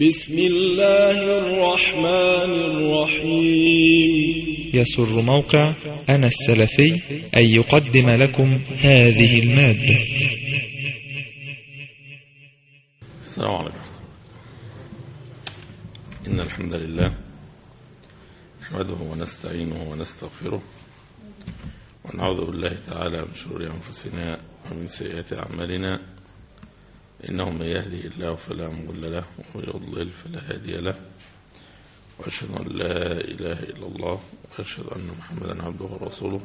بسم الله الرحمن الرحيم. يسر موقع أنا السلفي أن يقدم لكم هذه المادة. السلام عليكم. إن الحمد لله نحمده ونستعينه ونستغفره ونعوذ بالله تعالى من شرور أنفسنا ومن سيئات أعمالنا. إنه من يهدي الله فلا مضل له ومن يضلل فلا هادي له وأشهد أن لا إله إلا الله وأشهد أن محمدا عبده ورسوله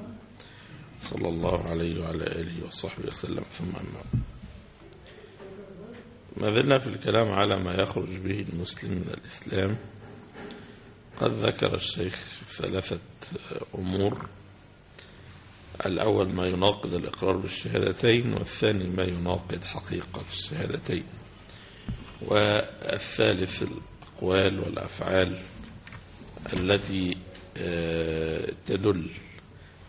صلى الله عليه وعلى آله وصحبه وسلم. ثم أما ما زلنا في الكلام على ما يخرج به المسلم من الإسلام. قد ذكر الشيخ ثلاثة أمور الأول ما يناقض الإقرار بالشهادتين والثاني ما يناقض حقيقة الشهادتين. والثالث الأقوال والأفعال التي تدل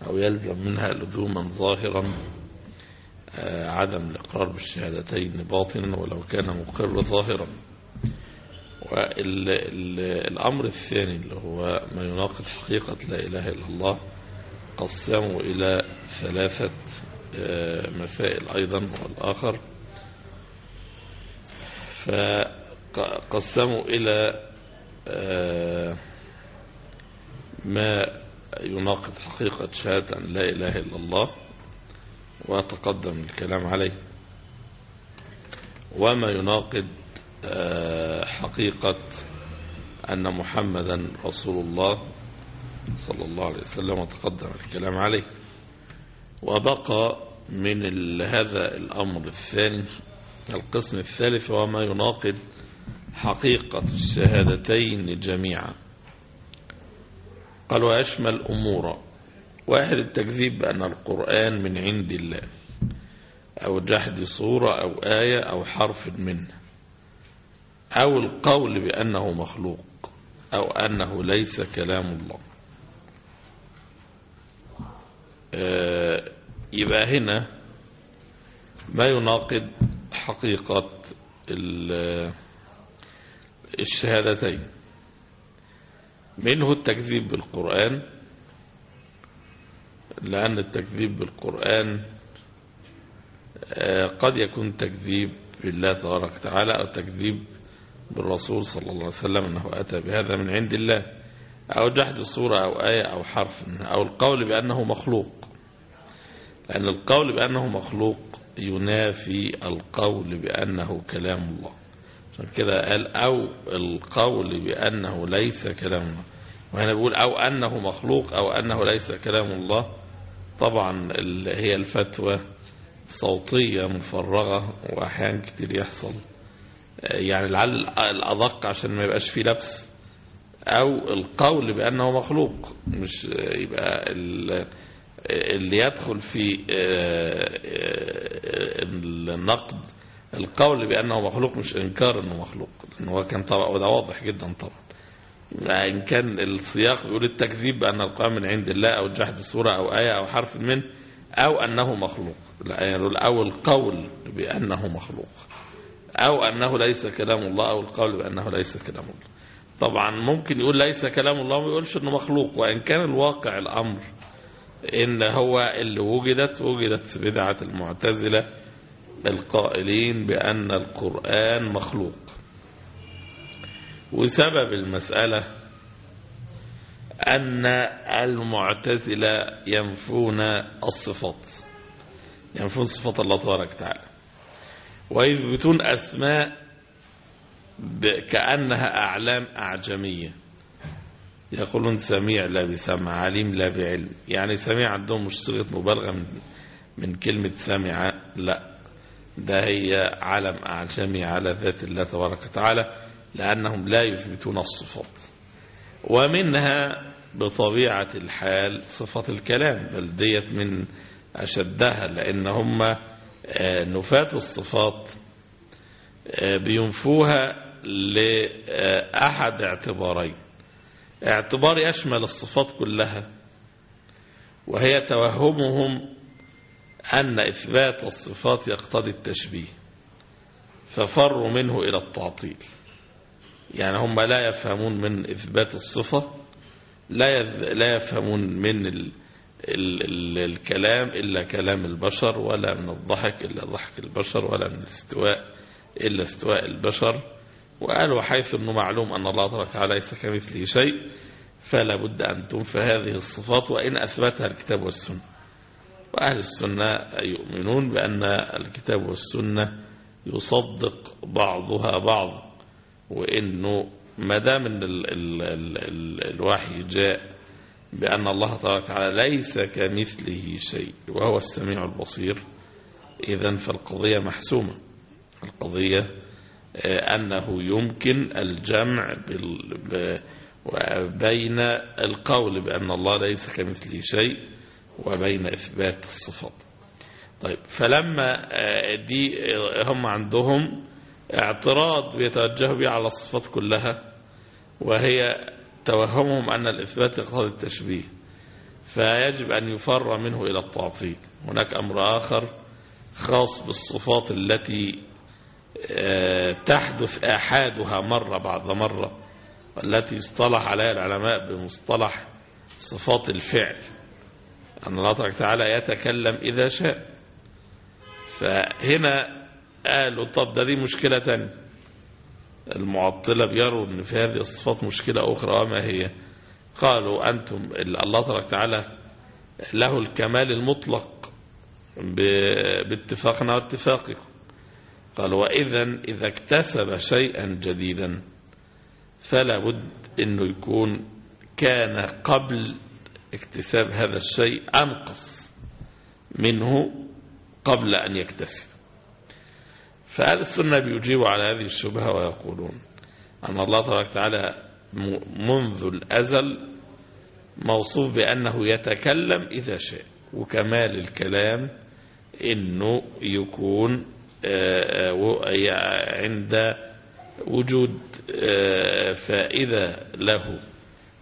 أو يلزم منها لزوما ظاهرا عدم الإقرار بالشهادتين باطنا ولو كان مقر ظاهرا. والأمر الثاني اللي هو ما يناقض حقيقة لا إله إلا الله قسموا إلى ثلاثة مسائل أيضا والآخر. فقسموا إلى ما يناقض حقيقة شهادة أن لا إله إلا الله وتقدم الكلام عليه. وما يناقض حقيقة أن محمدا رسول الله صلى الله عليه وسلم وتقدم الكلام عليه. وبقى من هذا الأمر الثاني القسم الثالث هو ما يناقض حقيقة الشهادتين جميعا. قال ويشمل أمورا واحد التكذيب بأن القرآن من عند الله أو جحد صورة أو آية أو حرف منه أو القول بأنه مخلوق أو أنه ليس كلام الله. يبقى هنا ما يناقض حقيقة الشهادتين. منه التكذيب بالقرآن لأن التكذيب بالقرآن قد يكون تكذيب بالله تبارك وتعالى أو تكذيب بالرسول صلى الله عليه وسلم أنه أتى بهذا من عند الله. أو جحد صورة أو آية أو حرف أو القول بأنه مخلوق. لأن القول بأنه مخلوق ينافي القول بأنه كلام الله. عشان كده قال أو القول بأنه ليس كلام الله. وهنا بيقول أو أنه مخلوق أو أنه ليس كلام الله. طبعا هي الفتوى صوتية مفرغة وأحيانا كتير يحصل. يعني لعل الأدق عشان ما يبقاش فيه لبس. أو القول بأنه مخلوق مش يبقى اللي يدخل في النقد القول بأنه مخلوق مش إنكار أنه مخلوق لأنه هو كان طبعا وده واضح جدا طبعا. إن كان السياق بيقول التكذيب بأن القرآن من عند الله أو جحد سورة أو آية أو حرف منه أو أنه مخلوق يعني أو القول بأنه مخلوق أو أنه ليس كلام الله أو القول بأنه ليس كلام الله. طبعا ممكن يقول ليس كلام الله ما يقولش أنه مخلوق. وإن كان الواقع الأمر إن هو اللي وجدت وجدت بدعة المعتزلة القائلين بأن القرآن مخلوق. وسبب المسألة أن المعتزلة ينفون الصفات ينفون صفات الله تبارك وتعالى. ويثبتون أسماء كأنها أعلام أعجمية. يقولون سميع لا بسمع عليم لا بعلم. يعني سميع عندهم مش صيغة مبالغة من, من كلمة سمع لا. ده هي علم أعجمي على ذات الله تبارك وتعالى لأنهم لا يثبتون الصفات. ومنها بطبيعة الحال صفة الكلام بل ديت من أشدها لأن هم نفاة الصفات بينفوها لأحد اعتبارين. اعتبار يشمل الصفات كلها وهي توهمهم أن إثبات الصفات يقتضي التشبيه ففروا منه إلى التعطيل. يعني هم لا يفهمون من إثبات الصفة لا لا يفهمون من ال ال ال الكلام إلا كلام البشر ولا من الضحك إلا ضحك البشر ولا من الاستواء إلا استواء البشر. وقالوا حيث أنه معلوم أن الله تبارك وتعالى ليس كمثله شيء فلا بد أن تنفى هذه الصفات وإن أثبتها الكتاب والسنة. وأهل السنة يؤمنون بأن الكتاب والسنة يصدق بعضها بعض وإنه ما دام إن ال ال ال ال الوحي جاء بأن الله تبارك وتعالى ليس كمثله شيء وهو السميع البصير إذا فالقضية محسومة. القضية أنه يمكن الجمع بين القول بأن الله ليس كمثله شيء وبين إثبات الصفات. طيب فلما آه، دي آه، هم عندهم اعتراض بيتوجهوا به على الصفات كلها وهي توهمهم أن الإثبات يقتضي التشبيه فيجب أن يفر منه إلى التعطيل. هناك أمر آخر خاص بالصفات التي آه، تحدث آحادها مرة بعد مرة والتي اصطلح عليها العلماء بمصطلح صفات الفعل. أن الله وتعالى يتكلم إذا شاء. فهنا قالوا طب ده دي مشكلة تانية. المعطلة بيروا أن في هذه الصفات مشكلة أخرى وما هي؟ قالوا أنتم الله تبارك وتعالى له الكمال المطلق باتفاقنا واتفاقكم قالوا وإذا إذا اكتسب شيئا جديدا فلا بد أنه يكون كان قبل اكتساب هذا الشيء أنقص منه قبل أن يكتسب. فأهل السنة بيجيبوا على هذه الشبهة ويقولون أن الله تبارك وتعالى منذ الأزل موصوف بأنه يتكلم إذا شاء وكمال الكلام أنه يكون عند وجود آه، فائدة له.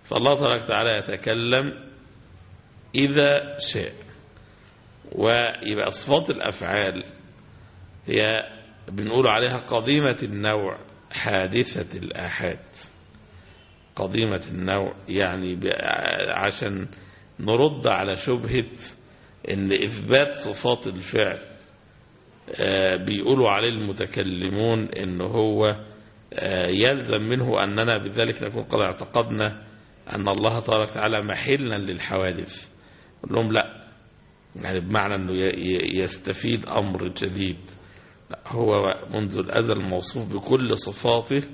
فالله تبارك وتعالى يتكلم إذا شاء ويبقى صفات الأفعال هي بنقول عليها قديمة النوع حادثة الآحاد. قديمة النوع يعني عشان نرد على شبهة إن إثبات صفات الفعل. بيقولوا عليه المتكلمون إن هو آه، يلزم منه أننا بذلك نكون قد اعتقدنا أن الله تبارك وتعالى محلا للحوادث. نقول لهم لا يعني بمعنى أنه يستفيد أمر جديد. لا، هو منذ الأزل موصوف بكل صفاته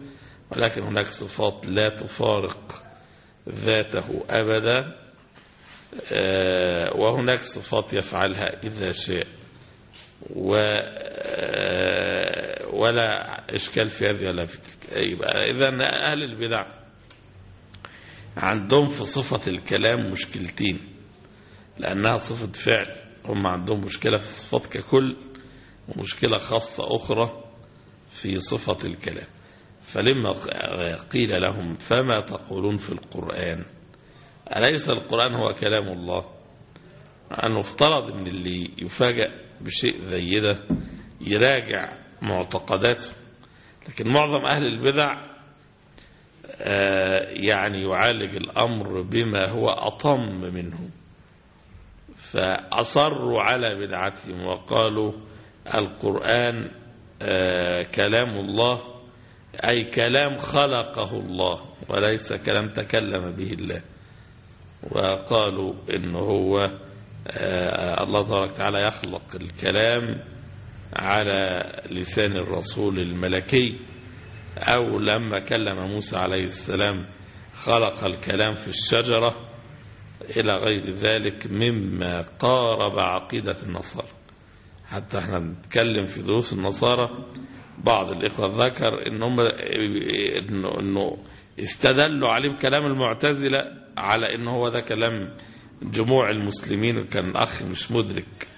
ولكن هناك صفات لا تفارق ذاته أبدا آه، وهناك صفات يفعلها إذا شاء. و آه، ولا إشكال في هذه ولا في تلك يبقى إذا أهل البدع عندهم في صفة الكلام مشكلتين لأنها صفة فعل هم عندهم مشكلة في الصفات ككل ومشكلة خاصة أخرى في صفة الكلام. فلما قيل لهم فما تقولون في القرآن؟ أليس القرآن هو كلام الله؟ أنه افترض أن اللي يفاجأ بشيء زي ده يراجع معتقداته. لكن معظم أهل البدع آه، يعني يعالج الأمر بما هو أطم منه. فأصروا على بدعتهم وقالوا القرآن آه، كلام الله أي كلام خلقه الله وليس كلام تكلم به الله. وقالوا إن هو الله تبارك وتعالى يخلق الكلام على لسان الرسول الملكي أو لما كلم موسى عليه السلام خلق الكلام في الشجرة إلى غير ذلك مما قارب عقيدة النصارى. حتى إحنا بنتكلم في دروس النصارى بعض الإخوة ذكر إن هم إنه, إنه استدلوا عليه بكلام المعتزلة على إن هو ده كلام جموع المسلمين كان أخ مش مدرك.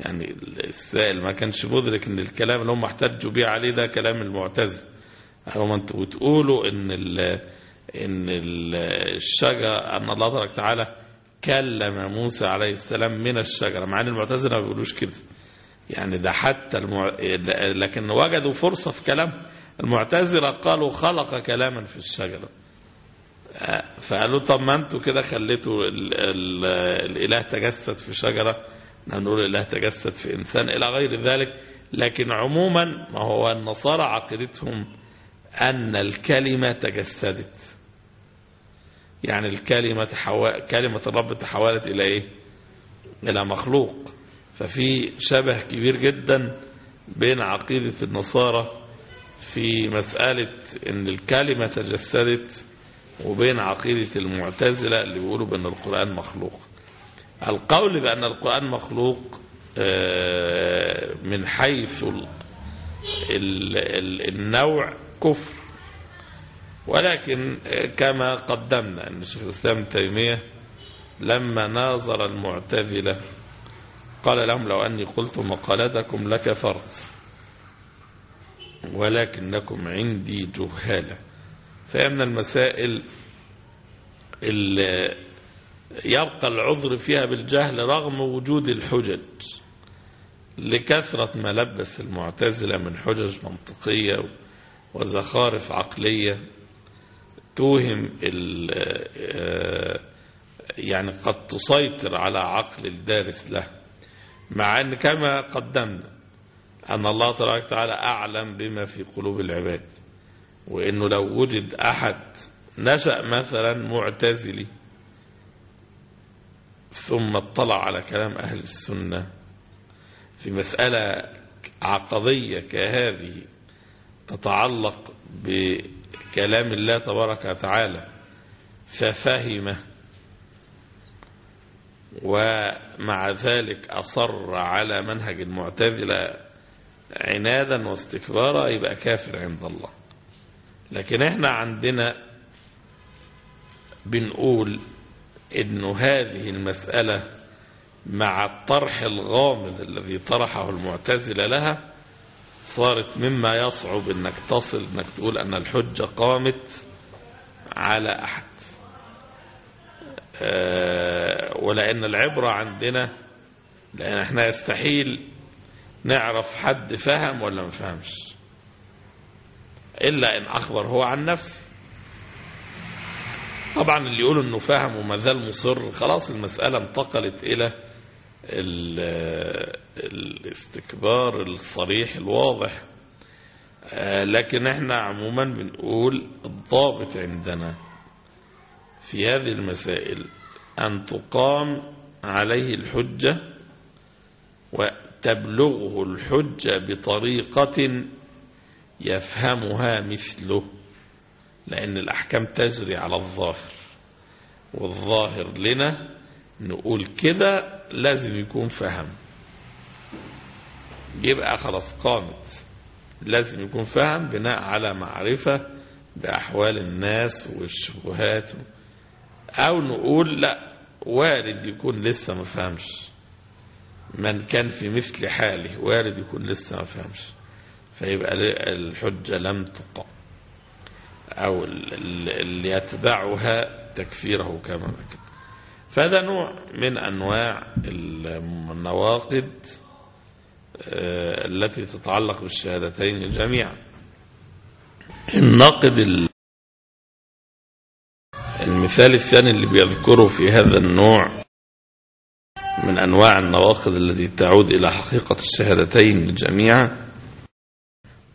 يعني السائل ما كانش مدرك إن الكلام اللي هم احتجوا بيه عليه ده كلام المعتزلة هم أنتوا بتقولوا إن ال إن ال الشجرة أن الله تبارك وتعالى كلم موسى عليه السلام من الشجرة مع أن المعتزلة ما بيقولوش كده. يعني ده حتى المع... لكن وجدوا فرصة في كلام المعتزلة قالوا خلق كلاما في الشجرة فقالوا طب ما أنتوا كده خليتوا ال ال الإله تجسد في شجرة نقول الإله تجسد في إنسان إلى غير ذلك. لكن عموما ما هو النصارى عقيدتهم أن الكلمة تجسدت. يعني الكلمة تحول كلمة الرب تحولت إلى إيه؟ إلى مخلوق. ففي شبه كبير جدا بين عقيدة النصارى في مسألة أن الكلمة تجسدت وبين عقيدة المعتزلة اللي بيقولوا بأن القرآن مخلوق. القول بأن القرآن مخلوق من حيث النوع كفر. ولكن كما قدمنا أن شيخ الإسلام تيمية لما ناظر المعتزلة قال لهم لو أني قلت مقالتكم لكفرت ولكنكم عندي جهالة. فهي من المسائل اللي يبقى العذر فيها بالجهل رغم وجود الحجج لكثرة ما لبس المعتزلة من حجج منطقية وزخارف عقلية توهم يعني قد تسيطر على عقل الدارس له. مع أن كما قدمنا أن الله تبارك وتعالى أعلم بما في قلوب العباد. وأنه لو وجد أحد نشأ مثلا معتزلي ثم اطلع على كلام أهل السنة في مسألة عقضية كهذه تتعلق بكلام الله تبارك وتعالى ففهم ومع ذلك أصر على منهج المعتزلة عنادا واستكبارا يبقى كافر عند الله. لكن إحنا عندنا بنقول انه هذه المسألة مع الطرح الغامض الذي طرحه المعتزلة لها صارت مما يصعب إنك تصل إنك تقول أن الحجة قامت على أحد. أه ولأن العبرة عندنا لأن إحنا يستحيل نعرف حد فهم ولا ما فهمش. إلا إن أخبر هو عن نفسه. طبعا اللي يقولوا إنه فهم وما زال مصر خلاص المسألة انتقلت إلى الاستكبار الصريح الواضح. لكن إحنا عموما بنقول الضابط عندنا في هذه المسائل أن تقام عليه الحجة وتبلغه الحجة بطريقة يفهمها مثله لأن الأحكام تجري على الظاهر والظاهر لنا نقول كده لازم يكون فهم. يبقى خلاص قامت. لازم يكون فهم بناء على معرفة بأحوال الناس والشبهات. أو نقول لا وارد يكون لسه ما فهمش. من كان في مثل حاله وارد يكون لسه ما فهمش. فيبقى الحجة لم تقام أو اللي يتبعها تكفيره كما ذكر فهذا نوع من أنواع النواقد التي تتعلق بالشهادتين جميعا. الناقد المثال الثاني اللي بيذكره في هذا النوع من أنواع النواقد التي تعود إلى حقيقة الشهادتين جميعا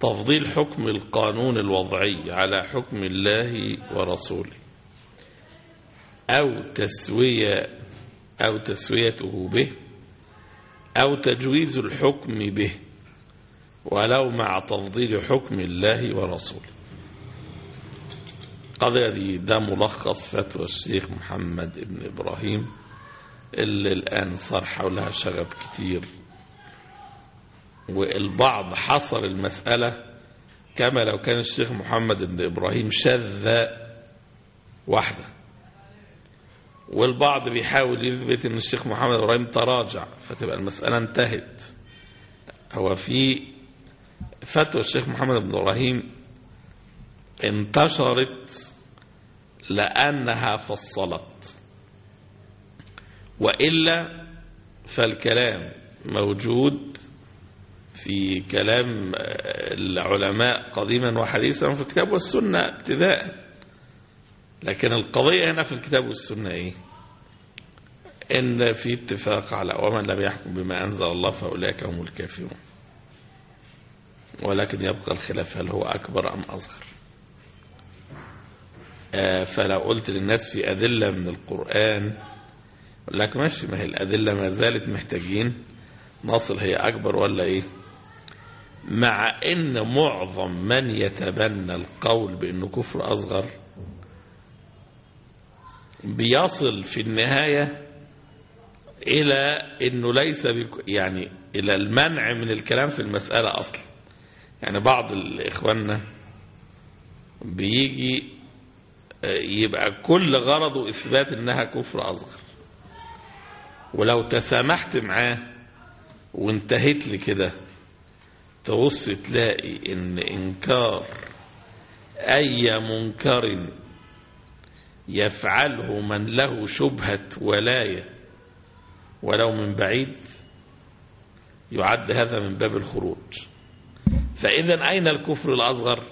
تفضيل حكم القانون الوضعي على حكم الله ورسوله. أو تسوية أو تسويته به أو تجويز الحكم به ولو مع تفضيل حكم الله ورسوله. دي ده ملخص فتوى الشيخ محمد ابن إبراهيم اللي الآن صار حولها شغب كتير. والبعض حصر المسألة كما لو كان الشيخ محمد بن إبراهيم شذ واحدة والبعض بيحاول يثبت إن الشيخ محمد إبراهيم تراجع فتبقى المسألة انتهت. هو في فتوى الشيخ محمد بن إبراهيم انتشرت لأنها فصلت. وإلا فالكلام موجود في كلام العلماء قديما وحديثا في الكتاب والسنة ابتداء. لكن القضية هنا في الكتاب والسنة إيه؟ إن في اتفاق على ومن لم يحكم بما أنزل الله فأولئك هم الكافرون. ولكن يبقى الخلاف هل هو أكبر أم أصغر. آه فلو قلت للناس في أدلة من القرآن يقول لك ماشي ما هي الأدلة ما زالت محتاجين نصل هي أكبر ولا إيه؟ مع إن معظم من يتبنى القول بأنه كفر أصغر بيصل في النهاية إلى أنه ليس يعني إلى المنع من الكلام في المسألة أصلا. يعني بعض إخواننا بيجي يبقى كل غرضه إثبات أنها كفر أصغر. ولو تسامحت معاه وانتهيت لكده تبص تلاقي إن إنكار أي منكر يفعله من له شبهة ولاية ولو من بعيد يعد هذا من باب الخروج. فإذا أين الكفر الأصغر؟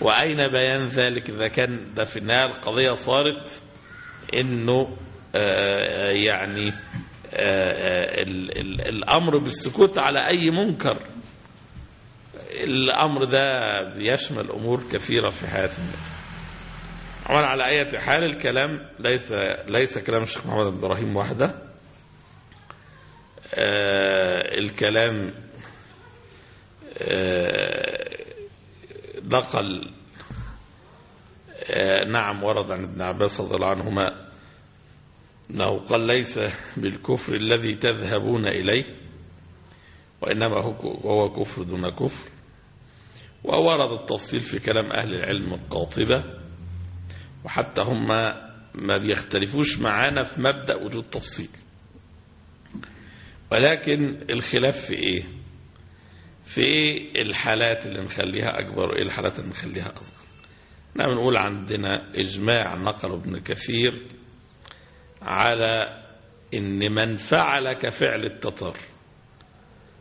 وأين بيان ذلك؟ إذا كان ده في النهاية القضية صارت إنه آه يعني الأمر بالسكوت على أي منكر. الأمر ده بيشمل أمور كثيرة في حياة الناس. عمل على أي حال الكلام ليس ليس كلام الشيخ محمد بن إبراهيم وحده. آه الكلام آه نقل آه نعم ورد عن ابن عباس رضي الله عنهما أنه قال ليس بالكفر الذي تذهبون إليه وإنما هو كفر دون كفر. وورد التفصيل في كلام أهل العلم القاطبة وحتى هم ما بيختلفوش معانا في مبدأ وجود تفصيل. ولكن الخلاف في إيه؟ في الحالات اللي نخليها أكبر وإيه الحالات اللي نخليها أصغر. إحنا بنقول عندنا إجماع نقل ابن كثير على إن من فعل كفعل التتر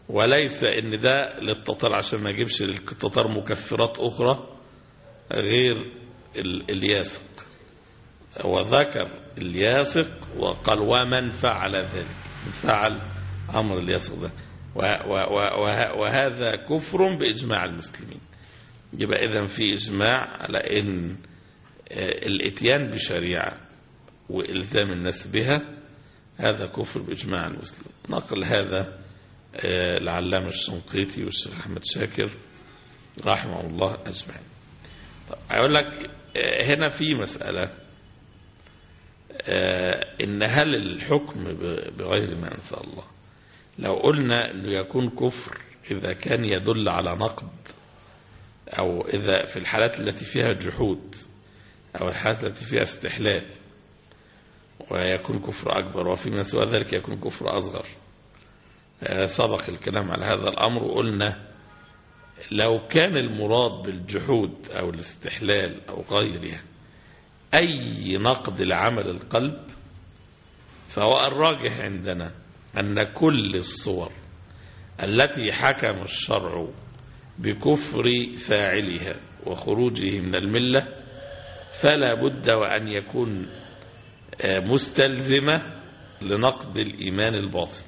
وليس إن ده للتتر عشان ما يجيبش للتتر مكفرات أخرى غير الياسق وذكر الياسق وقال ومن فعل ذلك فعل أمر الياسق ده. وهذا كفر بإجماع المسلمين. يبقى إذا في إجماع على أن الإتيان بشريعة وإلزام الناس بها هذا كفر بإجماع المسلمين. نقل هذا العلامة الشنقيطي والشيخ أحمد شاكر رحمه الله أجمعين. طيب أقول لك هنا في مسألة إن هل الحكم بغير ما أنزل الله؟ لو قلنا أنه يكون كفر إذا كان يدل على نقد أو إذا في الحالات التي فيها جحود أو الحالات التي فيها استحلال ويكون كفر أكبر وفيما سوى ذلك يكون كفر أصغر. سبق الكلام على هذا الأمر وقلنا لو كان المراد بالجحود أو الاستحلال أو غيرها أي نقد لعمل القلب فهو الراجح عندنا أن كل الصور التي حكم الشرع بكفر فاعلها وخروجه من الملة فلا بد وأن يكون مستلزمة لنقد الإيمان الباطن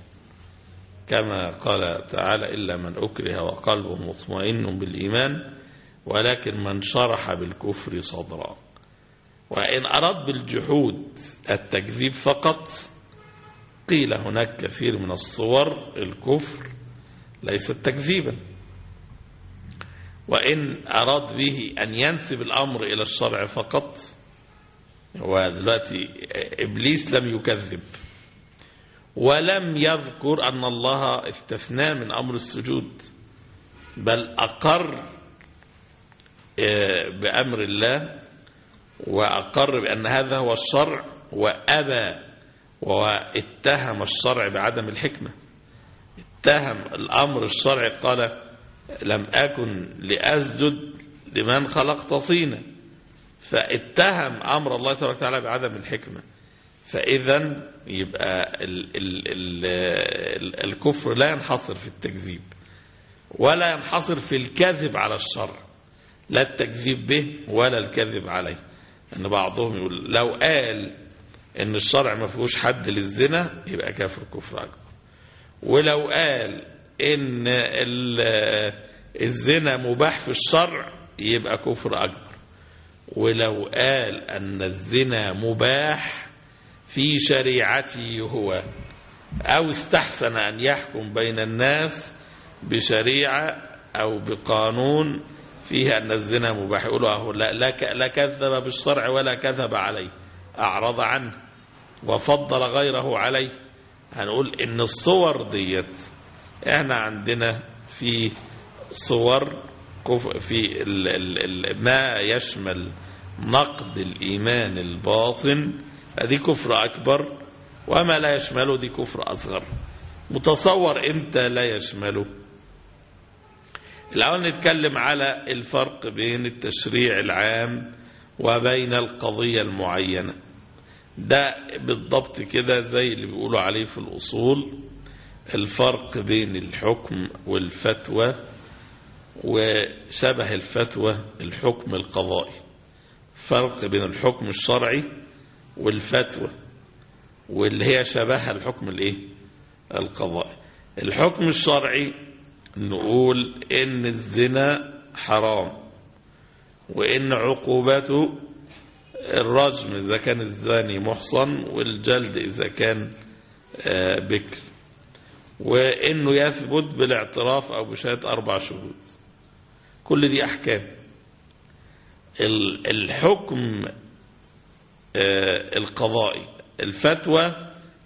كما قال تعالى إلا من أكره وقلبه مطمئن بالإيمان ولكن من شرح بالكفر صدرا. وإن أراد بالجحود التكذيب فقط قيل هناك كثير من الصور الكفر ليست تكذيبا. وإن أراد به أن ينسب الأمر إلى الشرع فقط ودلوقتي إبليس لم يكذب ولم يذكر أن الله استثنى من أمر السجود بل أقر بأمر الله وأقر بأن هذا هو الشرع وأبى واتهم الشرع بعدم الحكمة. اتهم الأمر الشرعي قال لم أكن لأسجد لمن خلقت طينا. فاتهم أمر الله تبارك وتعالى بعدم الحكمة. فإذا يبقى ال ال ال ال الكفر لا ينحصر في التكذيب ولا ينحصر في الكذب على الشرع. لا التكذيب به ولا الكذب عليه. أن بعضهم يقول لو قال إن الشرع ما فيهوش حد للزنا يبقى كافر كفر أكبر. ولو قال إن الزنا مباح في الشرع يبقى كفر أكبر. ولو قال أن الزنا مباح في شريعته هو أو استحسن أن يحكم بين الناس بشريعة أو بقانون فيها أن الزنا مباح. يقولوا أهو لا, لا كذب بالشرع ولا كذب عليه. أعرض عنه وفضل غيره عليه. هنقول إن الصور ديت إحنا عندنا في صور في ال ال ما يشمل نقد الإيمان الباطن دي كفر أكبر وما لا يشمله دي كفر أصغر. متصور إمتى لا يشمله الأول نتكلم على الفرق بين التشريع العام وبين القضية المعينة. ده بالضبط كده زي اللي بيقولوا عليه في الأصول الفرق بين الحكم والفتوى وشبه الفتوى الحكم القضائي. فرق بين الحكم الشرعي والفتوى واللي هي شبهها الحكم الايه؟ القضائي. الحكم الشرعي نقول إن الزنا حرام وإن عقوبته الرجم إذا كان الزاني محصن والجلد إذا كان بكر. وإنه يثبت بالاعتراف أو بشهادة أربع شهود. كل دي أحكام. الحكم القضائي. الفتوى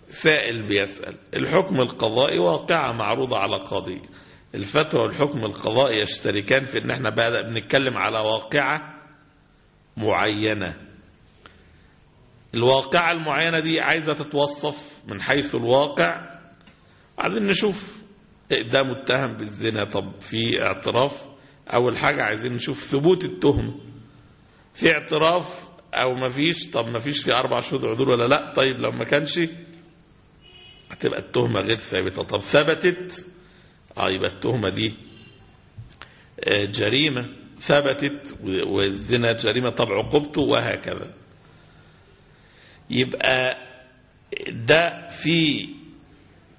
سائل بيسأل. الحكم القضائي واقعة معروضة على قاضي. الفتوى والحكم القضائي يشتركان في إن إحنا بنتكلم على واقعة معينة. الواقعة المعينة دي عايزة تتوصف من حيث الواقع. عايزين نشوف ده متهم بالزنا. طب في اعتراف. أول حاجة عايزين نشوف ثبوت التهم. في اعتراف أو ما فيش؟ طب ما فيش في أربع شهود عدول ولا لأ؟ طيب لو ما كانش هتبقى التهمة غير ثابتة. طب ثبتت؟ آه يبقى التهمة دي جريمة. ثبتت والزنا جريمة. طب عقوبته؟ وهكذا. يبقى ده في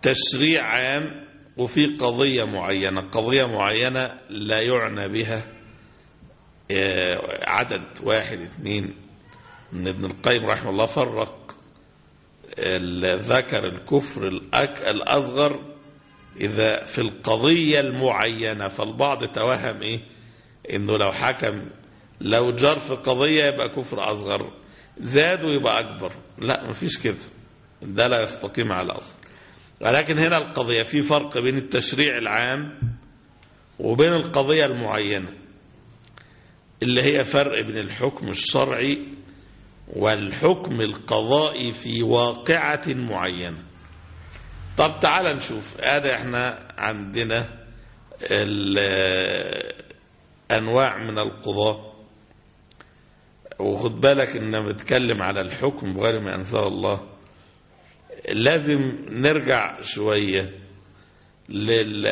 تشريع عام وفي قضية معينة. قضية معينة لا يعنى بها عدد واحد اثنين من ابن القيم رحمه الله فرق ذكر الكفر الأصغر إذا في القضية المعينة. فالبعض توهم إيه؟ إنه لو حكم لو جر في قضية يبقى كفر أصغر زاد ويبقى أكبر. لا مفيش كده. ده لا يستقيم على أصل ولكن هنا القضية في فرق بين التشريع العام وبين القضية المعينة اللي هي فرق بين الحكم الشرعي والحكم القضائي في واقعة معينة. طب تعال نشوف هذا إحنا عندنا أنواع من القضاء وخد بالك إن بتكلم على الحكم بغير ما أنزل الله. لازم نرجع شوية لل...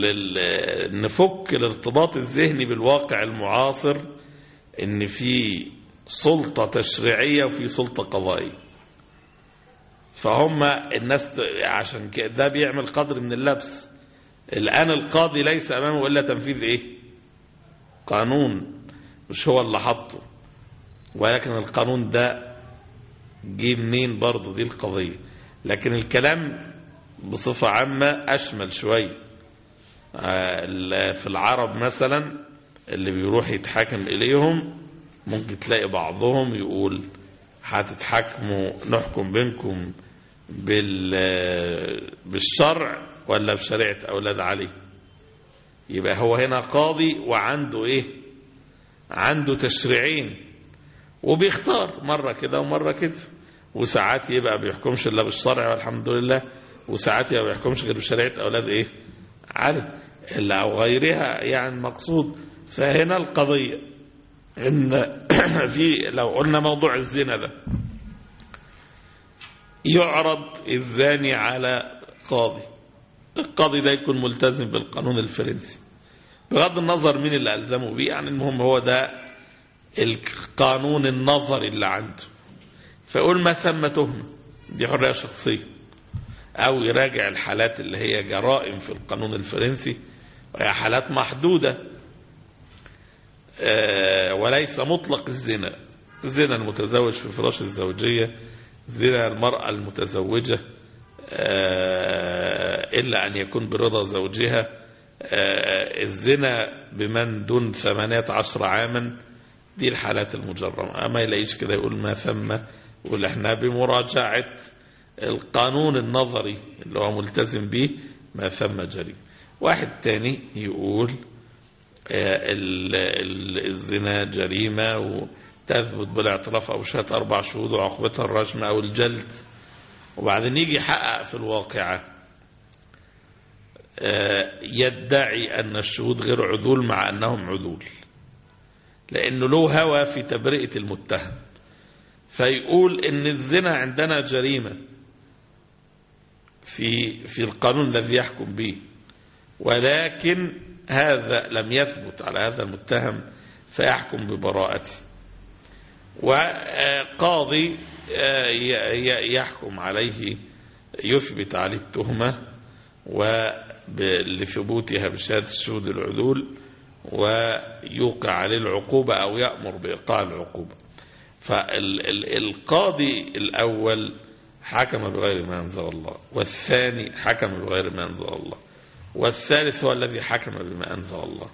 لل... نفك الارتباط الذهني بالواقع المعاصر إن في سلطة تشريعية وفي سلطة قضائية. فهم الناس عشان ده بيعمل قدر من اللبس. الآن القاضي ليس أمامه إلا تنفيذ إيه؟ قانون. مش هو اللي حطه ولكن القانون ده جه منين برضه؟ دي القضية. لكن الكلام بصفة عامة أشمل شوية. في العرب مثلا اللي بيروح يتحاكم إليهم ممكن تلاقي بعضهم يقول هتتحكموا نحكم بينكم بال بالشرع ولا بشريعة أولاد علي؟ يبقى هو هنا قاضي وعنده إيه؟ عنده تشريعين. وبيختار مرة كده ومرة كده. وساعات يبقى بيحكمش إلا بالشرع والحمد لله وساعات يبقى بيحكمش غير بشريعة أولاد إيه؟ علي. إلا أو غيرها يعني مقصود. فهنا القضية إن في لو قلنا موضوع الزنا ده يعرض الزاني على قاضي. القاضي ده يكون ملتزم بالقانون الفرنسي. بغض النظر مين اللي ألزمه بيه يعني المهم هو ده القانون النظري اللي عنده. فيقول ما ثم تهمة. دي حرية شخصية. أو يراجع الحالات اللي هي جرائم في القانون الفرنسي. وهي حالات محدودة. آه، وليس مطلق الزنا. زنا المتزوج في فراش الزوجية. زنا المرأة المتزوجة. آه، إلا أن يكون برضا زوجها. آه، الزنا بمن دون ثمانية عشر عاما. دي الحالات المجرمة. أما يلاقيش كده يقول ما ثم يقول إحنا بمراجعة القانون النظري اللي هو ملتزم به ما ثم جريمة واحد تاني يقول آه، ال- ال- الزنا جريمة وتثبت بالاعتراف أو شهادة أربع شهود وعقوبتها الرجم أو الجلد. وبعدين يجي يحقق في الواقعة آه، يدعي أن الشهود غير عذول مع أنهم عذول لأنه له هوى في تبرئة المتهم. فيقول إن الزنا عندنا جريمة في في القانون الذي يحكم به. ولكن هذا لم يثبت على هذا المتهم فيحكم ببراءته. وقاضي آه، يحكم عليه يثبت عليه التهمة ولثبوتها بشهادة الشهود العدول ويوقع عليه العقوبة أو يأمر بإيقاع العقوبة. فالقاضي الأول حكم بغير ما أنزل الله والثاني حكم بغير ما أنزل الله والثالث هو الذي حكم بما أنزل الله.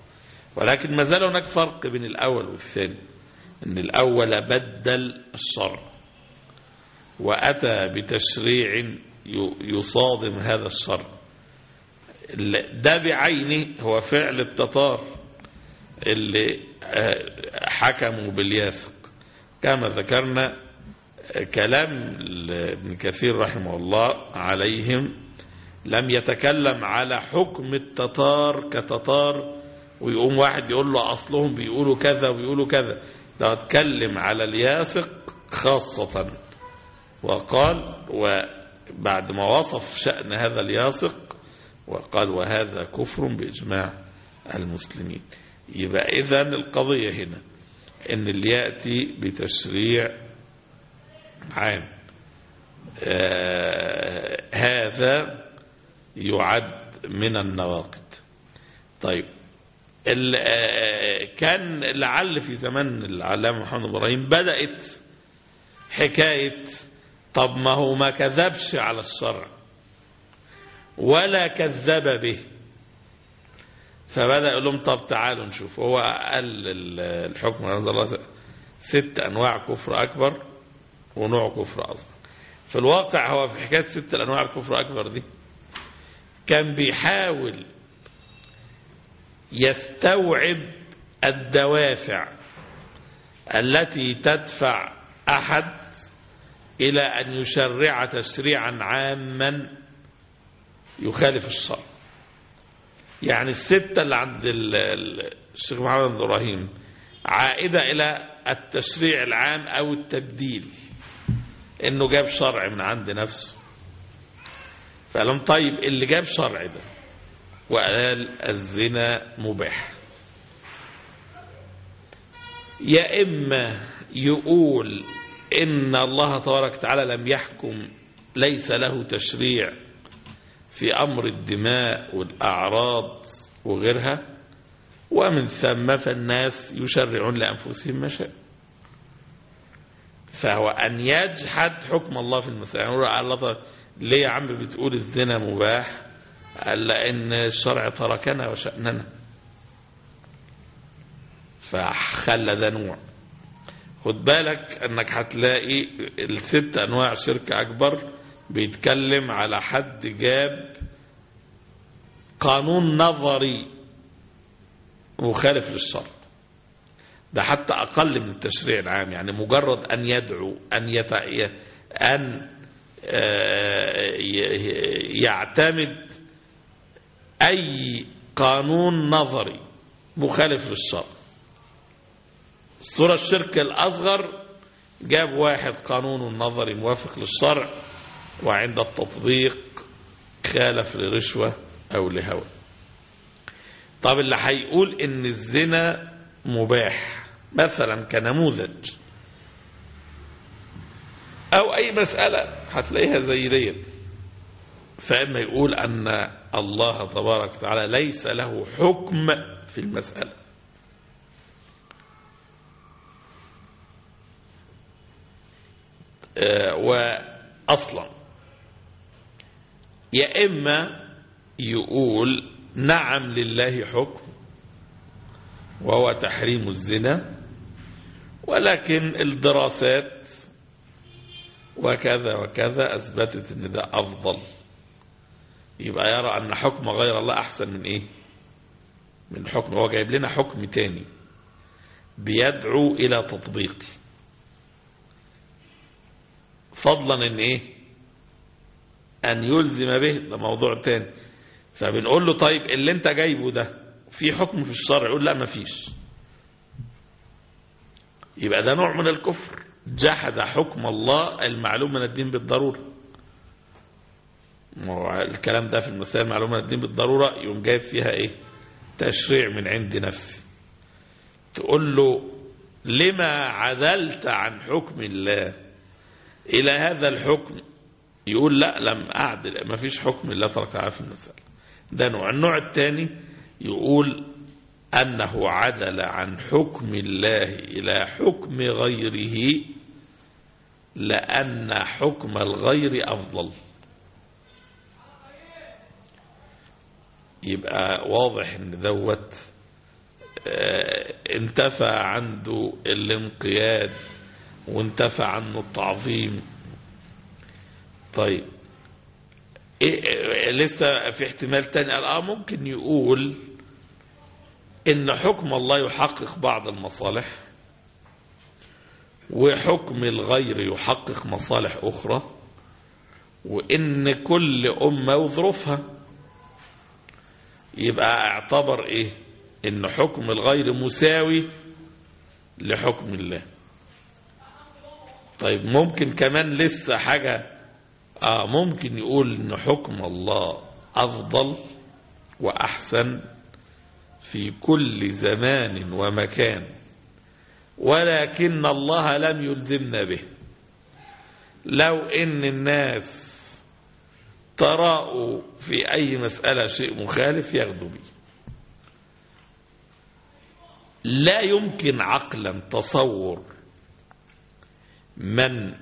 ولكن ما زال هناك فرق بين الأول والثاني أن الأول بدل الشرع وأتى بتشريع يصادم هذا الشرع ال- ده بعينه هو فعل التتار اللي آه، حكموا بالياسق كما ذكرنا كلام ابن كثير رحمه الله عليهم لم يتكلم على حكم التتار كتتار ويقوم واحد يقول له أصلهم بيقولوا كذا ويقولوا كذا. ده اتكلم على الياسق خاصة. وقال وبعد ما وصف شأن هذا الياسق وقال وهذا كفر بإجماع المسلمين. يبقى إذن القضية هنا. إن اللي يأتي بتشريع عام. آه هذا يعد من النواقد. طيب آه، كان لعل في زمان العلامة محمد إبراهيم بدأت حكاية طب ما هو ما كذبش على الشرع ولا كذب به. فبدأ يقول لهم طب تعالوا نشوف. هو قال ال- الحكم الله ست أنواع كفر أكبر ونوع كفر أصغر. في الواقع هو في حكاية ست الأنواع الكفر أكبر دي كان بيحاول يستوعب الدوافع التي تدفع أحد إلى أن يشرع تشريعا عاما يخالف الشرع. يعني الستة اللي عند ال- ال- الشيخ محمد بن إبراهيم عائدة إلى التشريع العام أو التبديل. إنه جاب شرع من عند نفسه. فقال طيب اللي جاب شرع ده وقال الزنا مباح. يا إما يقول إن الله تبارك وتعالى لم يحكم ليس له تشريع في أمر الدماء والأعراض وغيرها ومن ثم فالناس يشرعون لأنفسهم ما شاء. فهو أن يجحد حكم الله في المسألة. يعني الله ليه يا عم بتقول الزنا مباح؟ قال لأن الشرع تركنا وشأننا. فخلى ده نوع. خد بالك أنك هتلاقي الست أنواع شرك أكبر بيتكلم على حد جاب قانون نظري مخالف للشرع ده حتى أقل من التشريع العام يعني مجرد أن يدعو أن يت... أن آه، يعتمد أي قانون نظري مخالف للشرع الصورة الشرك الأصغر جاب واحد قانون نظري موافق للشرع. وعند التطبيق خالف لرشوة أو لهوى. طب اللي هيقول إن الزنا مباح مثلا كنموذج أو أي مسألة هتلاقيها زي ديت فإما يقول أن الله تبارك وتعالى ليس له حكم في المسألة. آه، واصلا يا إما يقول نعم لله حكم وهو تحريم الزنا ولكن الدراسات وكذا وكذا أثبتت أن ده أفضل. يبقى يرى أن حكم غير الله أحسن من إيه؟ من حكم هو جايب لنا حكم تاني. بيدعو إلى تطبيق. فضلا أن إيه؟ أن يلزم به. ده موضوع تاني. فبنقول له طيب اللي انت جايبه ده في حكم في الشرع؟ يقول لا ما فيش يبقى ده نوع من الكفر. جحد حكم الله المعلوم من الدين بالضرورة. الكلام ده في المسائل المعلومة من الدين بالضرورة يوم جايب فيها إيه؟ تشريع من عند نفسي. تقول له لما عدلت عن حكم الله إلى هذا الحكم يقول لا لم أعدل ما فيش حكم الله ترك تعالى في المسألة ده نوع. النوع الثاني يقول أنه عدل عن حكم الله إلى حكم غيره لأن حكم الغير أفضل. يبقى واضح إن دوت آه انتفى عنده الانقياد وانتفى عنه التعظيم. طيب. إيه لسه في احتمال تاني. قال آه ممكن يقول إن حكم الله يحقق بعض المصالح وحكم الغير يحقق مصالح أخرى وإن كل أمة وظروفها. يبقى اعتبر إيه؟ إن حكم الغير مساوي لحكم الله. طيب ممكن كمان لسه حاجة آه ممكن يقول إن حكم الله أفضل وأحسن في كل زمان ومكان ولكن الله لم يلزمنا به. لو إن الناس تراءوا في أي مسألة شيء مخالف ياخذوا به. لا يمكن عقلا تصور من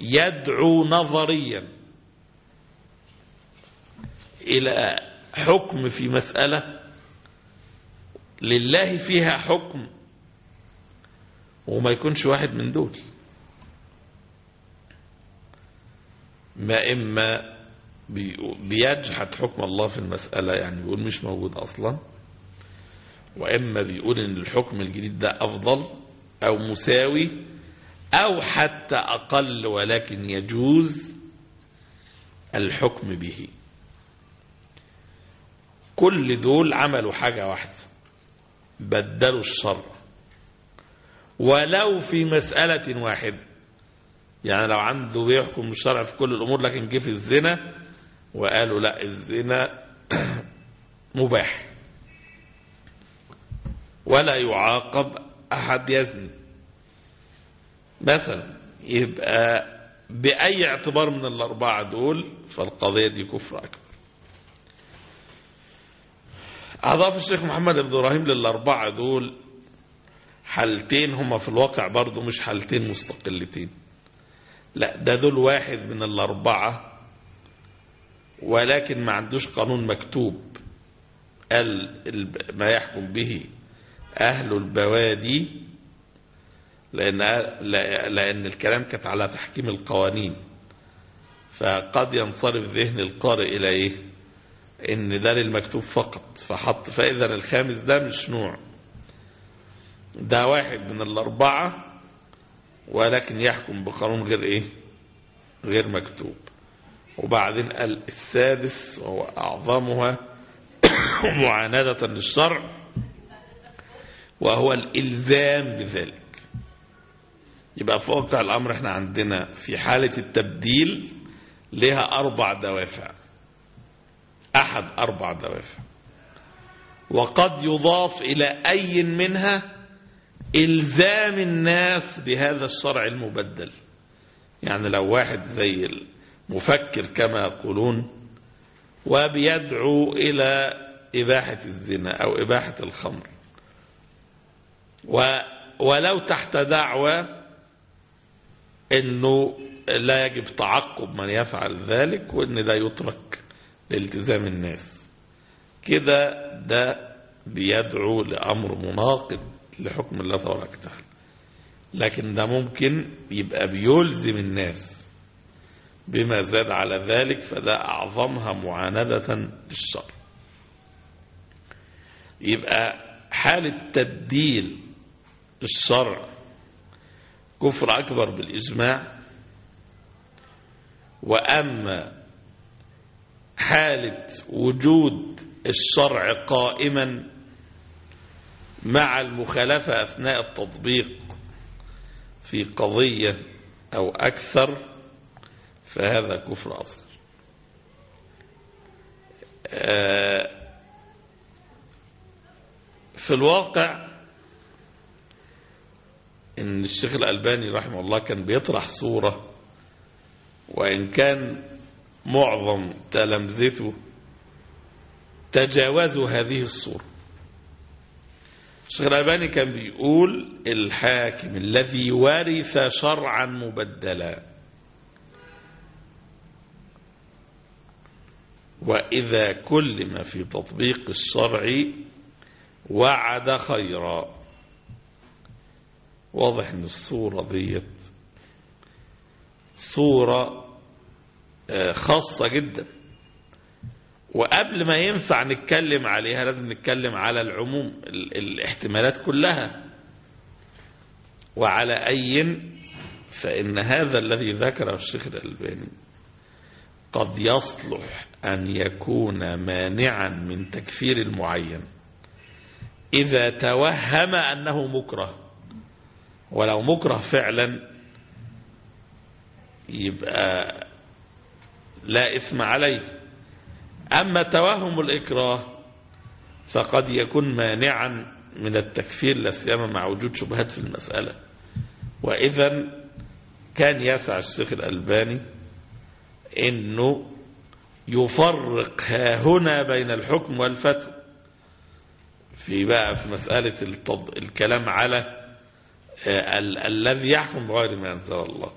يدعو نظريا إلى حكم في مسألة لله فيها حكم وما يكونش واحد من دول. ما إما بيجحد حكم الله في المسألة يعني بيقول مش موجود أصلا وإما بيقول إن الحكم الجديد ده أفضل أو مساوي أو حتى أقل ولكن يجوز الحكم به. كل دول عملوا حاجة واحدة بدلوا الشر. ولو في مسألة واحدة يعني لو عنده بيحكم الشرع في كل الأمور لكن جه في الزنا وقالوا لا الزنا مباح. ولا يعاقب أحد يزني. مثلا يبقى بأي اعتبار من الأربعة دول فالقضية دي كفر أكبر. أضاف الشيخ محمد بن إبراهيم للأربعة دول حالتين هما في الواقع برضو مش حالتين مستقلتين. لا ده دول واحد من الأربعة ولكن ما عندوش قانون مكتوب. قال ما يحكم به أهل البوادي لأن, لأن الكلام كانت على تحكيم القوانين. فقد ينصرف ذهن القارئ إلى إيه؟ إن ده للمكتوب فقط. فحط فإذا الخامس ده مش نوع. ده واحد من الأربعة ولكن يحكم بقانون غير إيه؟ غير مكتوب. وبعدين قال السادس وهو أعظمها معاندة للشرع وهو الإلزام بذلك. يبقى في واقع الأمر إحنا عندنا في حالة التبديل لها أربع دوافع. أحد أربع دوافع. وقد يضاف إلى أي منها إلزام الناس بهذا الشرع المبدل. يعني لو واحد زي المفكر كما يقولون وبيدعو إلى إباحة الزنا أو إباحة الخمر. و ولو تحت دعوة أنه لا يجب تعقب من يفعل ذلك وأن ده يترك لالتزام الناس. كده ده بيدعو لأمر مناقض لحكم الله تبارك وتعالى. لكن ده ممكن يبقى بيلزم الناس بما زاد على ذلك فده أعظمها معاندة للشر. يبقى حالة تبديل الشرع كفر أكبر بالإجماع. وأما حالة وجود الشرع قائما مع المخالفة أثناء التطبيق في قضية أو أكثر فهذا كفر أصغر. في الواقع إن الشيخ الألباني رحمه الله كان بيطرح صورة وإن كان معظم تلامذته تجاوزوا هذه الصورة. الشيخ الألباني كان بيقول الحاكم الذي ورث شرعا مبدلا. وإذا كلم في تطبيق الشرع وعد خيرا. واضح إن الصورة ديت صورة خاصة جدا. وقبل ما ينفع نتكلم عليها لازم نتكلم على العموم الاحتمالات كلها. وعلى أي فإن هذا الذي ذكره الشيخ الألباني قد يصلح أن يكون مانعا من تكفير المعين. إذا توهم أنه مكره ولو مكره فعلا يبقى لا إثم عليه أما توهم الإكراه فقد يكون مانعا من التكفير لا سيما مع وجود شبهات في المسألة وإذا كان يسع الشيخ الألباني أنه يفرق ها هنا بين الحكم والفتوى في بقى في مسألة. الكلام على. الذي يحكم بغير ما أنزل الله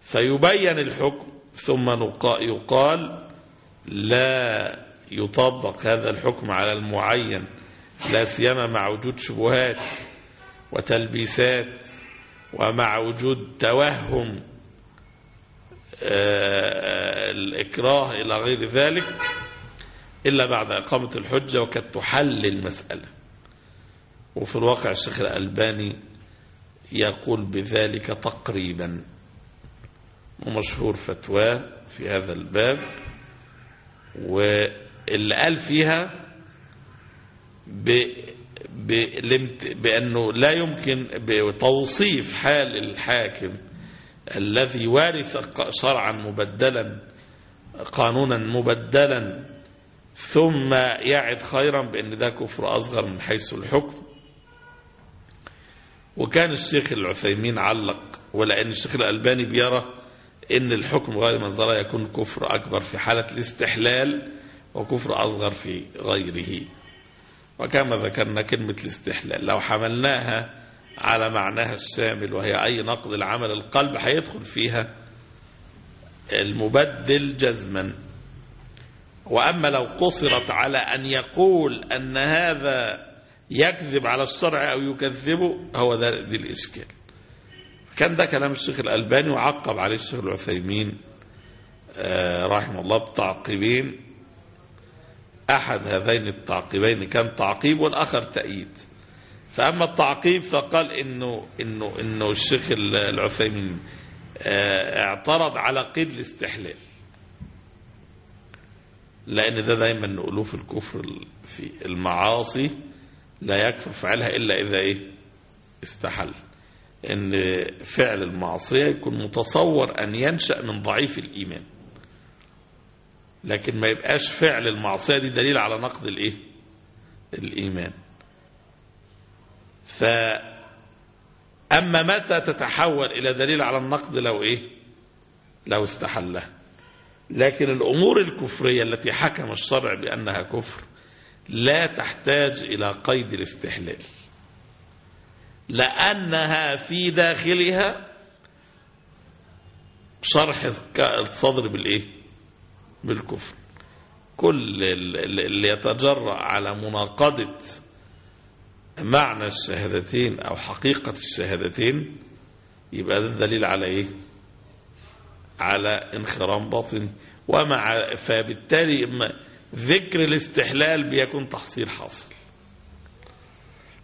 فيبين الحكم ثم. يقال لا يطبق هذا الحكم على المعين لا سيما مع وجود شبهات وتلبيسات ومع وجود توهم الإكراه إلى غير ذلك إلا بعد إقامة الحجة وقد تحل المسألة وفي الواقع الشيخ الألباني يقول بذلك تقريبا. ومشهور فتواه في هذا الباب. واللي قال فيها ب بأنه لا يمكن بتوصيف حال الحاكم الذي وارث شرعا مبدلا قانونا مبدلا ثم يعد خيرا بأن ده كفر أصغر من حيث الحكم. وكان الشيخ العثيمين علق ولأن الشيخ الألباني بيرى إن الحكم غير منظرة يكون كفر أكبر في حالة الاستحلال وكفر أصغر في غيره. وكما ذكرنا كلمة الاستحلال لو حملناها على معناها الشامل وهي أي نقض العمل القلب هيدخل فيها المبدل جزما. وأما لو قصرت على أن يقول أن هذا يكذب على الشرع أو يكذبه هو ده دي الإشكال. كان ده كلام الشيخ الألباني وعقب عليه الشيخ العثيمين رحمه الله بتعقيبين. أحد هذين التعقيبين كان تعقيب والآخر تأييد. فأما التعقيب فقال إنه, إنه, إنه الشيخ العثيمين اعترض على قيد الاستحلال. لأن ده دايما نقوله في الكفر في المعاصي. لا يكفر. فعلها إلا إذا إيه؟ استحل. إن فعل المعصية يكون متصور أن ينشأ من ضعيف الإيمان. لكن ما يبقاش فعل المعصية دي دليل على نقد الإيه؟ الإيمان. ف أما متى تتحول إلى دليل على النقد لو إيه؟ لو استحلها لكن الأمور الكفرية التي حكم الشرع بأنها كفر لا تحتاج إلى قيد الاستحلال. لأنها في داخلها شرح الصدر بالإيه؟ بالكفر. كل اللي يتجرأ على مناقضة معنى الشهادتين أو حقيقة الشهادتين يبقى ده الدليل على إيه؟ على انخرام باطن. ومع فبالتالي ذكر الاستحلال بيكون تحصيل حاصل.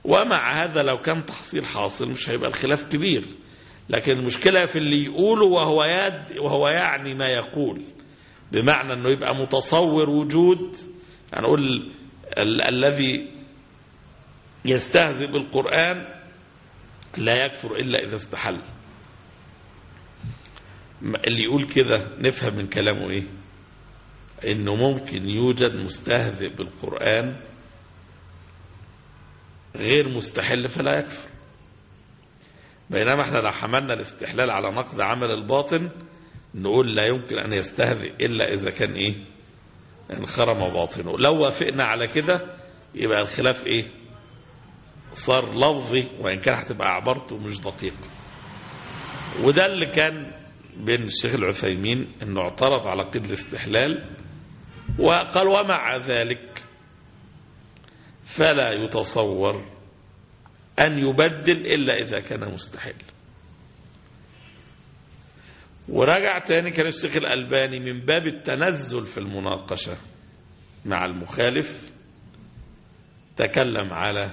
ومع هذا لو كان تحصيل حاصل مش هيبقى الخلاف كبير. لكن المشكلة في اللي يقوله وهو, يد وهو يعني ما يقول. بمعنى أنه يبقى متصور وجود يعني نقول ال الذي يستهزئ بالقرآن لا يكفر إلا إذا استحل. اللي يقول كده نفهم من كلامه إيه؟ إنه ممكن يوجد مستهزئ بالقرآن غير مستحل فلا يكفر. بينما إحنا لو حملنا الاستحلال على نقد عمل الباطن نقول لا يمكن أن يستهزئ إلا إذا كان إيه؟ انخرم باطنه. لو وافقنا على كده يبقى الخلاف إيه؟ صار لفظي وإن كان هتبقى عبارته مش دقيقة وده اللي كان بين الشيخ العثيمين إنه اعترض على قيد الاستحلال وقال ومع ذلك فلا يتصور أن يبدل إلا إذا كان مستحيل. ورجع تاني كان الشيخ الألباني من باب التنزل في المناقشة مع المخالف تكلم على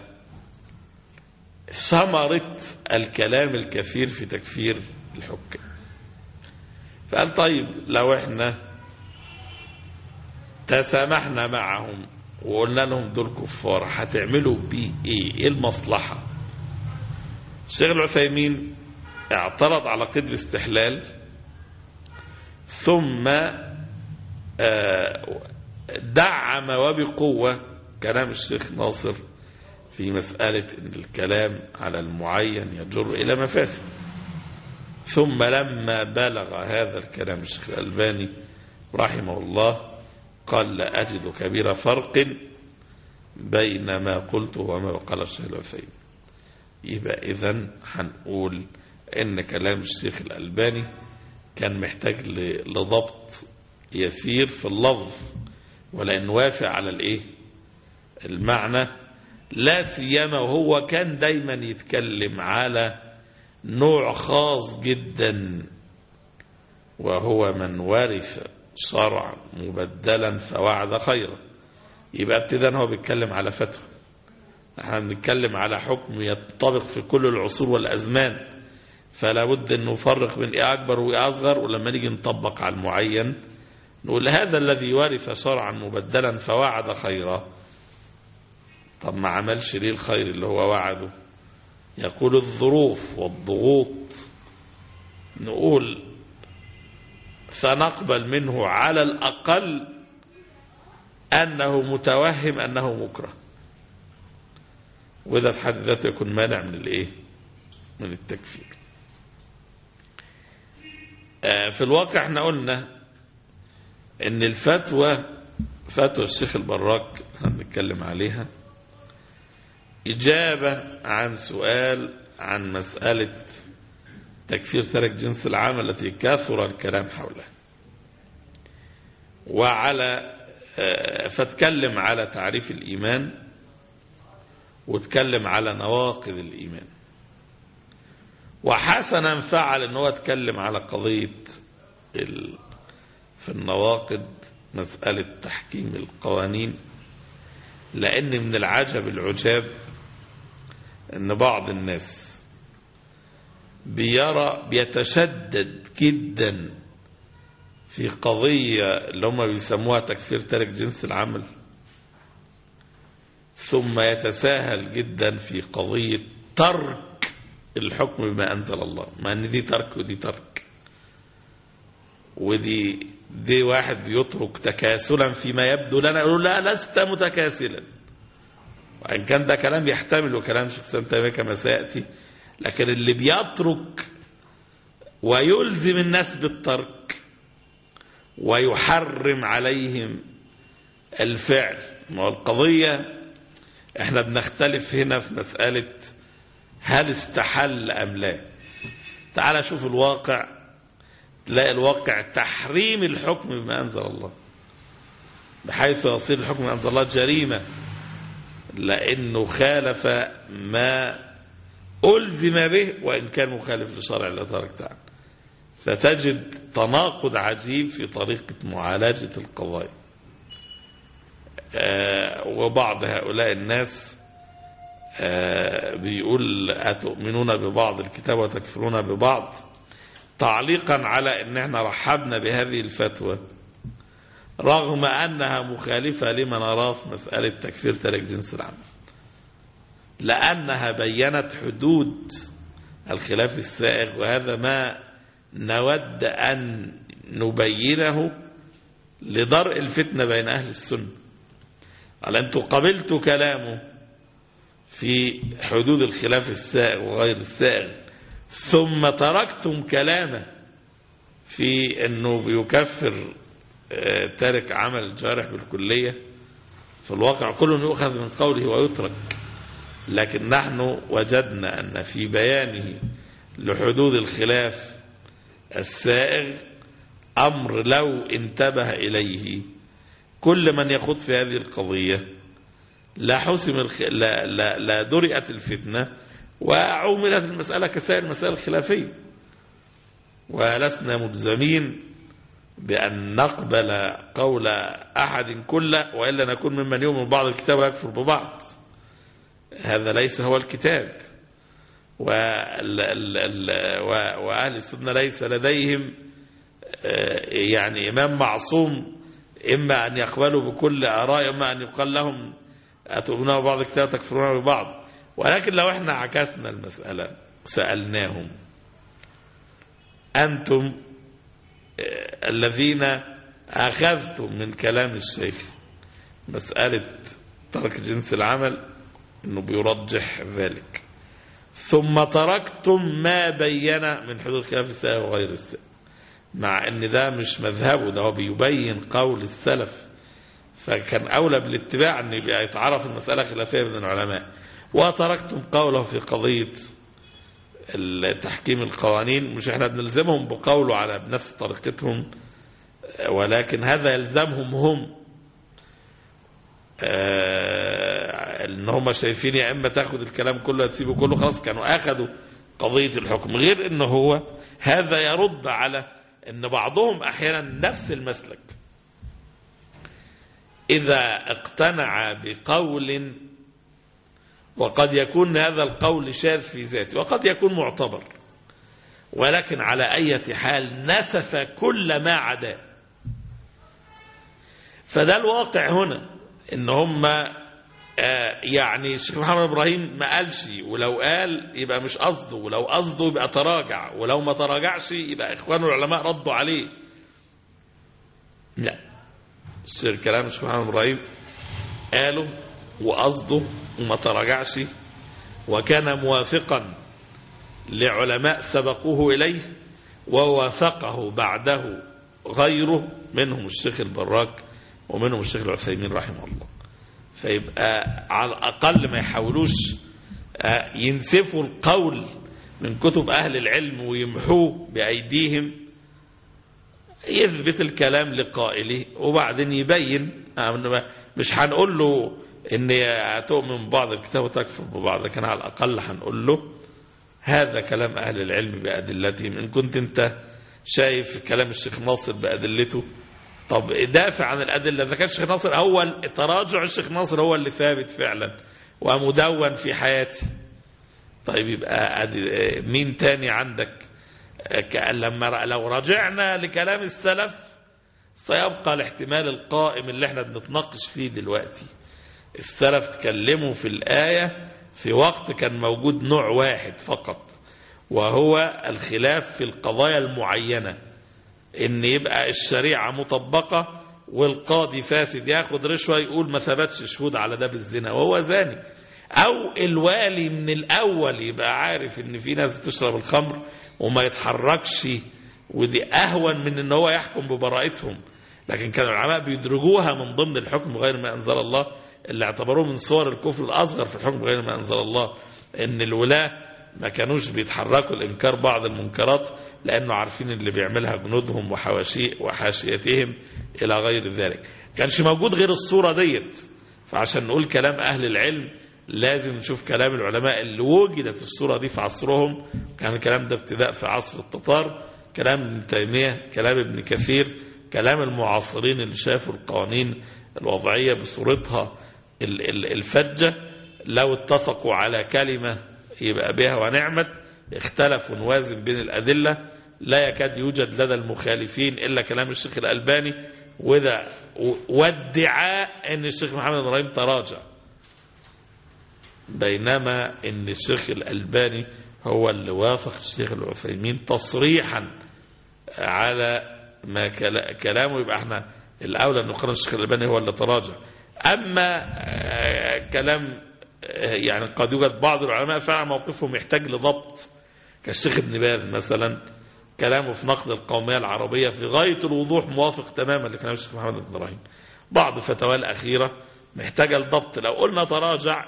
ثمرة الكلام الكثير في تكفير الحكام فقال طيب لو إحنا تسامحنا معهم. وقلنا لهم دول كفار هتعملوا بيه إيه؟ إيه المصلحة؟ الشيخ العثيمين اعترض على قيد الاستحلال ثم دعم وبقوة كلام الشيخ ناصر في مسألة إن الكلام على المعين يجر إلى مفاسد. ثم لما بلغ هذا الكلام الشيخ الألباني رحمه الله قال لا أجد كبير فرق بين ما قلته وما قال الشيخ العثيمين. يبقى إذن هنقول إن كلام الشيخ الألباني كان محتاج لضبط يسير في اللفظ ولأن وافع على الإيه؟ المعنى. لا سيما وهو كان دايما يتكلم على نوع خاص جدا وهو من ورث شرع مبدلا فوعد خيرا. يبقى ابتداء هو بيتكلم على فتوى إحنا بنتكلم على حكم ينطبق في كل العصور والازمان. فلا بد ان نفرق بين إيه اكبر وايه اصغر ولما نيجي نطبق على المعين نقول هذا الذي ورث شرعا مبدلا فوعد خيرا. طب ما عملش ليه الخير اللي هو وعده؟ يقول الظروف والضغوط. نقول فنقبل منه على الأقل أنه متوهم أنه مكره. وإذا في حد ذاته يكون مانع من الإيه؟ من التكفير. في الواقع إحنا قلنا إن الفتوى فتوى الشيخ البراك هنتكلم عليها إجابة عن سؤال عن مسألة تكفير ترك جنس العمل التي كثر الكلام حولها وعلى فتكلم على تعريف الإيمان وتكلم على نواقض الإيمان. وحسنا فعل إن هو اتكلم على قضية في النواقض مسألة تحكيم القوانين. لأن من العجب العجاب أن بعض الناس بيرى بيتشدد جدا في قضية اللي هم بيسموها تكفير ترك جنس العمل. ثم يتساهل جدا في قضية ترك الحكم بما أنزل الله. ما أن دي ترك ودي ترك. ودي دي واحد بيترك تكاسلا فيما يبدو لنا. يقول لا لست متكاسلا. وإن كان ده كلام يحتمل وكلام شيخ سنتامي كما سيأتي لكن اللي بيترك ويلزم الناس بالترك ويحرم عليهم الفعل. ما القضية إحنا بنختلف هنا في مسألة هل استحل أم لا. تعال شوف الواقع تلاقي الواقع تحريم الحكم بما أنزل الله. بحيث يصير الحكم بما أنزل الله جريمة لأنه خالف ما ألزم به وإن كان مخالف لشرع الله تبارك وتعالى. فتجد تناقض عجيب في طريقة معالجة القضايا. آه وبعض هؤلاء الناس آه بيقول أتؤمنون ببعض الكتاب وتكفرون ببعض؟ تعليقا على إن إحنا رحبنا بهذه الفتوى رغم أنها مخالفة لما نراه في مسألة تكفير ترك جنس العمل. لأنها بينت حدود الخلاف السائغ وهذا ما نود أن نبينه لدرء الفتنة بين أهل السنة. قال أنتم قبلتوا كلامه في حدود الخلاف السائغ وغير السائغ ثم تركتم كلامه في أنه بيكفر تارك عمل الجارح بالكلية في الواقع كل يؤخذ من قوله ويترك. لكن نحن وجدنا أن في بيانه لحدود الخلاف السائغ أمر لو انتبه إليه. كل من يخوض في هذه القضية لا حسم الخ... لا, لا, لا درئت الفتنة وعملت المسألة كسائر المسائل الخلافية ولسنا ملزمين بأن نقبل قول أحد كله وإلا نكون ممن يؤمن بعض الكتاب ويكفر ببعض. هذا ليس هو الكتاب. وأهل السنة ليس لديهم يعني إمام معصوم إما أن يقبلوا بكل آراء إما أن يقال لهم أتؤمنون ببعض الكتاب وتكفرون ببعض. ولكن لو إحنا عكسنا المسألة سألناهم أنتم الذين أخذتم من كلام الشيخ مسألة ترك جنس العمل أنه بيرجح ذلك. ثم تركتم ما بين من حدود خلاف السائل وغير السائل مع أن ده مش مذهبه ده هو بيبين قول السلف. فكان أولى بالاتباع أن يبقى يتعرف المسألة خلافية بين العلماء. وتركتم قوله في قضية تحكيم القوانين مش إحنا بنلزمهم بقوله على بنفس طريقتهم ولكن هذا يلزمهم هم. إن هم شايفين يا إما تاخد الكلام كله تسيبه كله خلاص كانوا أخذوا قضية الحكم. غير ان هو هذا يرد على إن بعضهم أحيانا نفس المسلك. إذا اقتنع بقول وقد يكون هذا القول شاذ في ذاته وقد يكون معتبر ولكن على أي حال نسف كل ما عداه. فده الواقع هنا إن هم يعني الشيخ محمد إبراهيم ما قالش ولو قال يبقى مش قصده ولو قصده يبقى تراجع ولو ما تراجعش يبقى اخوانه العلماء ردوا عليه. لا الكلام الشيخ محمد إبراهيم قالوا وقصده وما تراجعش. وكان موافقا لعلماء سبقوه إليه ووافقه بعده غيره منهم الشيخ البراك ومنهم الشيخ العثيمين رحمه الله. فيبقى على الأقل ما يحاولوش ينسفوا القول من كتب أهل العلم ويمحوه بأيديهم يثبت الكلام لقائله وبعدين يبين مش هنقول له ان تؤمن ببعض الكتاب وتكفر ببعض كان على الأقل هنقول له هذا كلام أهل العلم بأدلتهم. إن كنت أنت شايف كلام الشيخ ناصر بأدلته طب دافع عن الأدلة. إذا كان الشيخ ناصر أول تراجع الشيخ ناصر هو اللي ثابت فعلا ومدون في حياتي طيب يبقى مين تاني عندك؟ لما لو رجعنا لكلام السلف سيبقى الاحتمال القائم اللي إحنا بنتناقش فيه دلوقتي. السلف تكلموا في الآية في وقت كان موجود نوع واحد فقط وهو الخلاف في القضايا المعينة. إن يبقى الشريعة مطبقة والقاضي فاسد ياخد رشوة يقول ما ثبتش شهود على ده بالزنا وهو زاني. أو الوالي من الأول يبقى عارف إن في ناس بتشرب الخمر وما يتحركش ودي أهون من إن هو يحكم ببراءتهم لكن كان العلماء بيدرجوها من ضمن الحكم غير ما أنزل الله اللي اعتبروه من صور الكفر الأصغر في الحكم غير ما أنزل الله إن الولاة ما كانوش بيتحركوا لإنكار بعض المنكرات لأنه عارفين اللي بيعملها جنودهم وحاشيتهم إلى غير ذلك. كانش موجود غير الصورة ديت. فعشان نقول كلام أهل العلم لازم نشوف كلام العلماء اللي وجدت الصورة دي في عصرهم. كان الكلام ده ابتداء في عصر التتار كلام ابن تيمية كلام ابن كثير كلام المعاصرين اللي شافوا القوانين الوضعية بصورتها الفجة. لو اتفقوا على كلمة يبقى بها ونعمت. اختلفوا نوازن بين الأدلة لا يكاد يوجد لدى المخالفين إلا كلام الشيخ الألباني وده وادعاء إن الشيخ محمد إبراهيم تراجع. بينما إن الشيخ الألباني هو اللي وافق الشيخ العثيمين تصريحا على ما كلامه يبقى إحنا الأولى أن نقرن الشيخ الألباني هو اللي تراجع. أما كلام يعني قد يوجد بعض العلماء فعلا موقفهم يحتاج لضبط. كالشيخ ابن باز مثلا كلامه في نقد القومية العربية في غاية الوضوح موافق تماما لكلام الشيخ محمد بن إبراهيم. بعض فتاوى الأخيرة محتاجة لضبط لو قلنا تراجع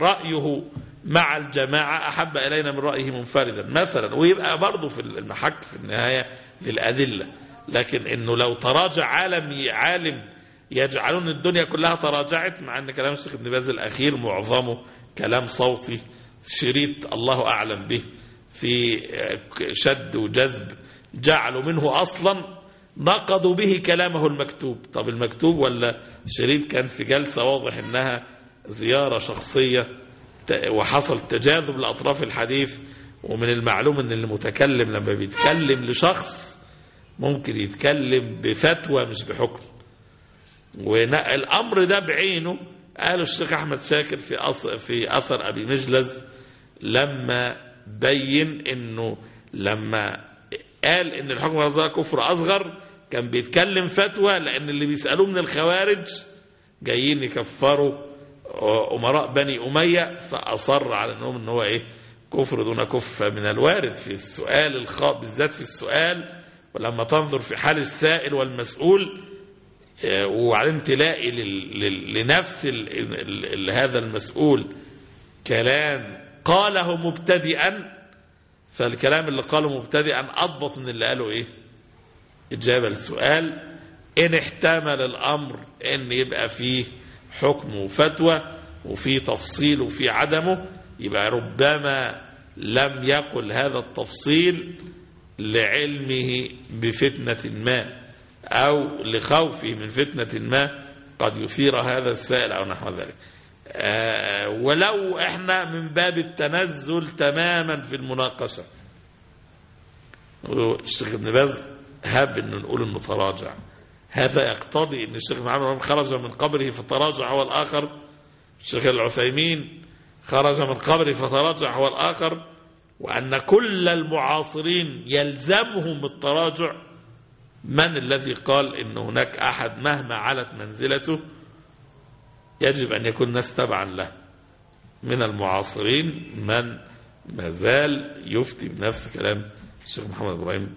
رأيه مع الجماعة أحب إلينا من رأيه منفردا مثلا ويبقى برضه في المحك في النهاية للأدلة. لكن إنه لو تراجع عالم عالم يجعلون الدنيا كلها تراجعت مع أن كلام الشيخ ابن باز الأخير معظمه كلام صوتي شريط الله أعلم به. في شد وجذب جعلوا منه أصلا نقضوا به كلامه المكتوب. طب المكتوب ولا شريط كان في جلسة واضح إنها زيارة شخصية وحصل تجاذب لأطراف الحديث ومن المعلوم أن المتكلم لما بيتكلم لشخص ممكن يتكلم بفتوى مش بحكم. والأمر ده بعينه. قال الشيخ أحمد شاكر في أثر أبي مجلز لما بين أنه لما قال أن الحكم الأصغر كفر أصغر كان بيتكلم فتوى لأن اللي بيسألوه من الخوارج جايين يكفروا أمراء بني أمية فأصر على أنهم أنه هو إيه كفر دون كفر من الوارد في السؤال الخاء بالذات في السؤال ولما تنظر في حال السائل والمسؤول وبعدين تلاقي لنفس هذا المسؤول كلام قاله مبتدئا فالكلام اللي قاله مبتدئا أضبط من اللي قاله إيه؟ إجابة السؤال إن احتمل الأمر إن يبقى فيه حكم وفتوى وفي تفصيل وفي عدمه يبقى ربما لم يقل هذا التفصيل لعلمه بفتنة ما أو لخوفه من فتنة ما قد يثير هذا السائل أو نحو ذلك. ولو إحنا من باب التنزل تماما في المناقشة. الشيخ ابن باز هاب إنه نقول إنه تراجع. هذا يقتضي إن الشيخ محمد خرج من قبره فتراجع هو الآخر الشيخ العثيمين خرج من قبره فتراجع هو الآخر وأن كل المعاصرين يلزمهم التراجع. من الذي قال إن هناك أحد مهما علت منزلته يجب أن يكون ناس تبعا له. من المعاصرين من ما زال يفتي بنفس كلام الشيخ محمد إبراهيم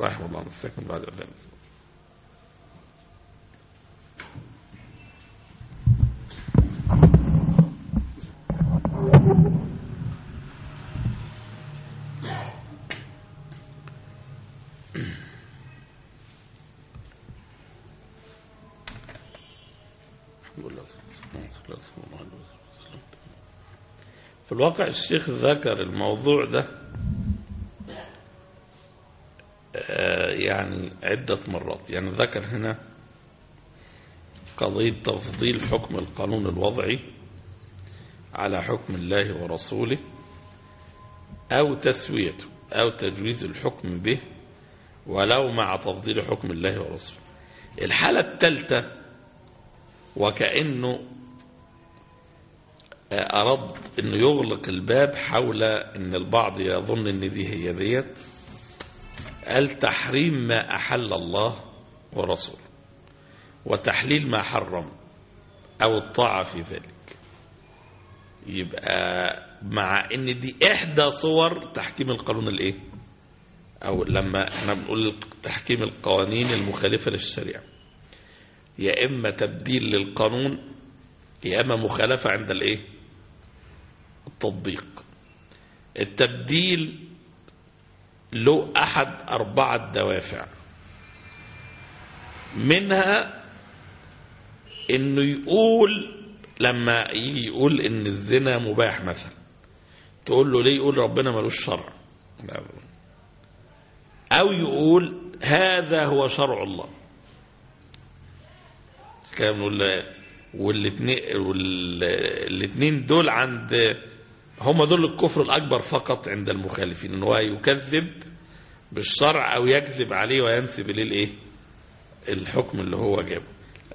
رحمه الله. نستكمل بعد اذان في الواقع الشيخ ذكر الموضوع ده يعني عدة مرات. يعني ذكر هنا قضية تفضيل حكم القانون الوضعي على حكم الله ورسوله أو تسويته أو تجويز الحكم به ولو مع تفضيل حكم الله ورسوله. الحالة الثالثة وكأنه أراد أنه يغلق الباب حول أن البعض يظن أن دي هي ديت. قال تحريم ما أحل الله ورسوله وتحليل ما حرم أو الطاعة في ذلك. يبقى مع أن دي إحدى صور تحكيم القانون الإيه؟ أو لما إحنا بنقول تحكيم القوانين المخالفة للشريعة. يا إما تبديل للقانون يا إما مخالفة عند الإيه؟ التطبيق. التبديل له أحد أربعة دوافع. منها إنه يقول لما يجي يقول إن الزنا مباح مثلا تقول له ليه يقول ربنا ملوش شرع أو يقول هذا هو شرع الله. كان والاثنين والاثنين دول عند هم دول الكفر الأكبر فقط عند المخالفين ان هو يكذب بالشرع أو يكذب عليه وينسب إليه الإيه؟ الحكم اللي هو جابه.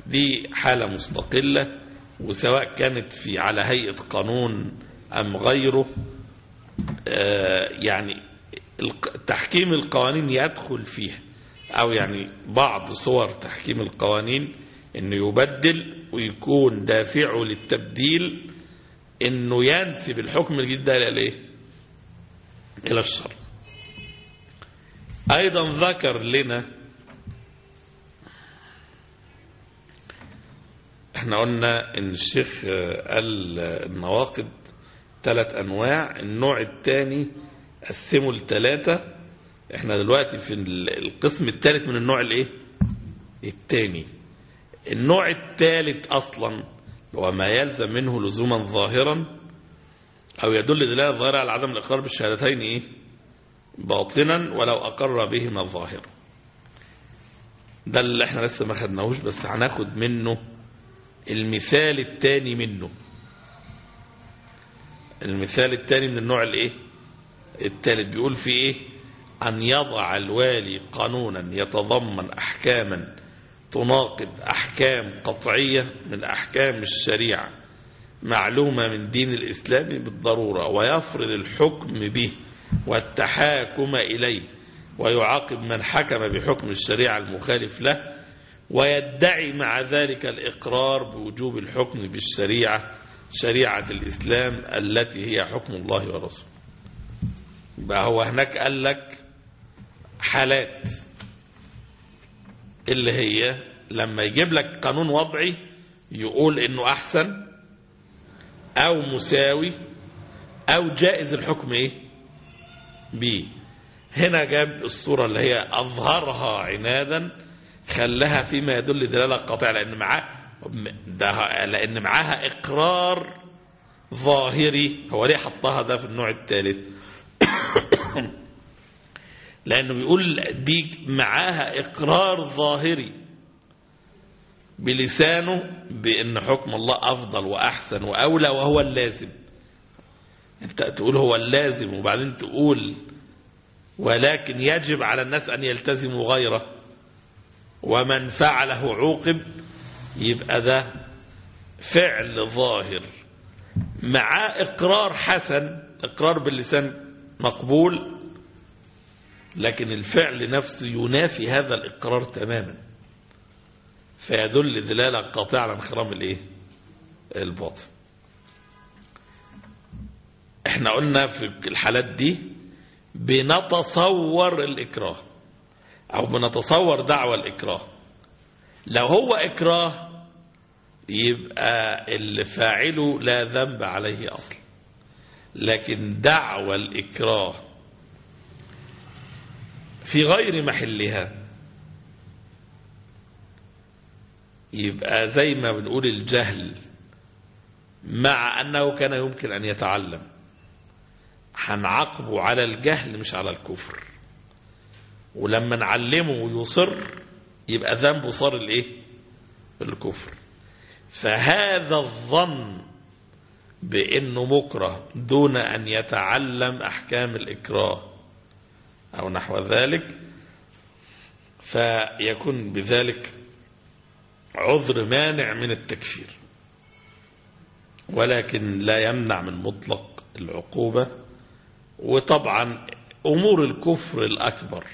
دي حالة مستقلة وسواء كانت في على هيئة قانون أم غيره آه يعني تحكيم القوانين يدخل فيها أو يعني بعض صور تحكيم القوانين إنه يبدل ويكون دافعه للتبديل إنه ينسب الحكم الجديد ده إلى الايه إلى الشر. أيضا ذكر لنا إحنا قلنا إن الشيخ قال النواقد ثلاث أنواع النوع الثاني قسمه لثلاثة إحنا دلوقتي في القسم الثالث من النوع الإيه؟ الثاني. النوع الثالث أصلا هو ما يلزم منه لزوما ظاهرا أو يدل دلالة ظاهرة على عدم الإقرار بالشهادتين إيه؟ باطنا ولو أقر بهما الظاهر. ده اللي إحنا لسه ما خدناهوش بس هناخد منه المثال الثاني منه. المثال الثاني من النوع الإيه؟ الثالث بيقول في إيه؟ أن يضع الوالي قانونا يتضمن أحكاما تناقض أحكام قطعية من أحكام الشريعة معلومة من دين الإسلام بالضرورة ويفرض الحكم به والتحاكم إليه ويعاقب من حكم بحكم الشريعة المخالف له ويدعي مع ذلك الإقرار بوجوب الحكم بالشريعة شريعة الإسلام التي هي حكم الله ورسوله. هو هناك قال لك حالات اللي هي لما يجيب لك قانون وضعي يقول إنه أحسن أو مساوي أو جائز الحكم إيه؟ بيه. هنا جاب الصورة اللي هي أظهرها عنادا خلاها فيما يدل دلالة قاطعة لأن معاه ده لأن معاها إقرار ظاهري. هو ليه حطها ده في النوع الثالث؟ لأنه بيقول دي معاها إقرار ظاهري بلسانه بأن حكم الله أفضل وأحسن وأولى وهو اللازم. أنت تقول هو اللازم وبعدين تقول ولكن يجب على الناس أن يلتزموا غيره. ومن فعله عوقب يبقى ده فعل ظاهر مع إقرار حسن إقرار باللسان مقبول لكن الفعل نفسه ينافي هذا الإقرار تماما. فيدل دلالة قاطعة على انخرام الإيه؟ الباطن. إحنا قلنا في الحالات دي بنتصور الإكراه أو بنتصور دعوى الإكراه. لو هو إكراه يبقى اللي فاعله لا ذنب عليه أصلا. لكن دعوى الإكراه في غير محلها. يبقى زي ما بنقول الجهل مع أنه كان يمكن أن يتعلم. هنعاقبه على الجهل مش على الكفر. ولما نعلمه ويصر يبقى ذنبه صار الإيه؟ الكفر. فهذا الظن بأنه مكره دون أن يتعلم أحكام الإكراه. أو نحو ذلك فيكون بذلك عذر مانع من التكفير. ولكن لا يمنع من مطلق العقوبة وطبعا أمور الكفر الأكبر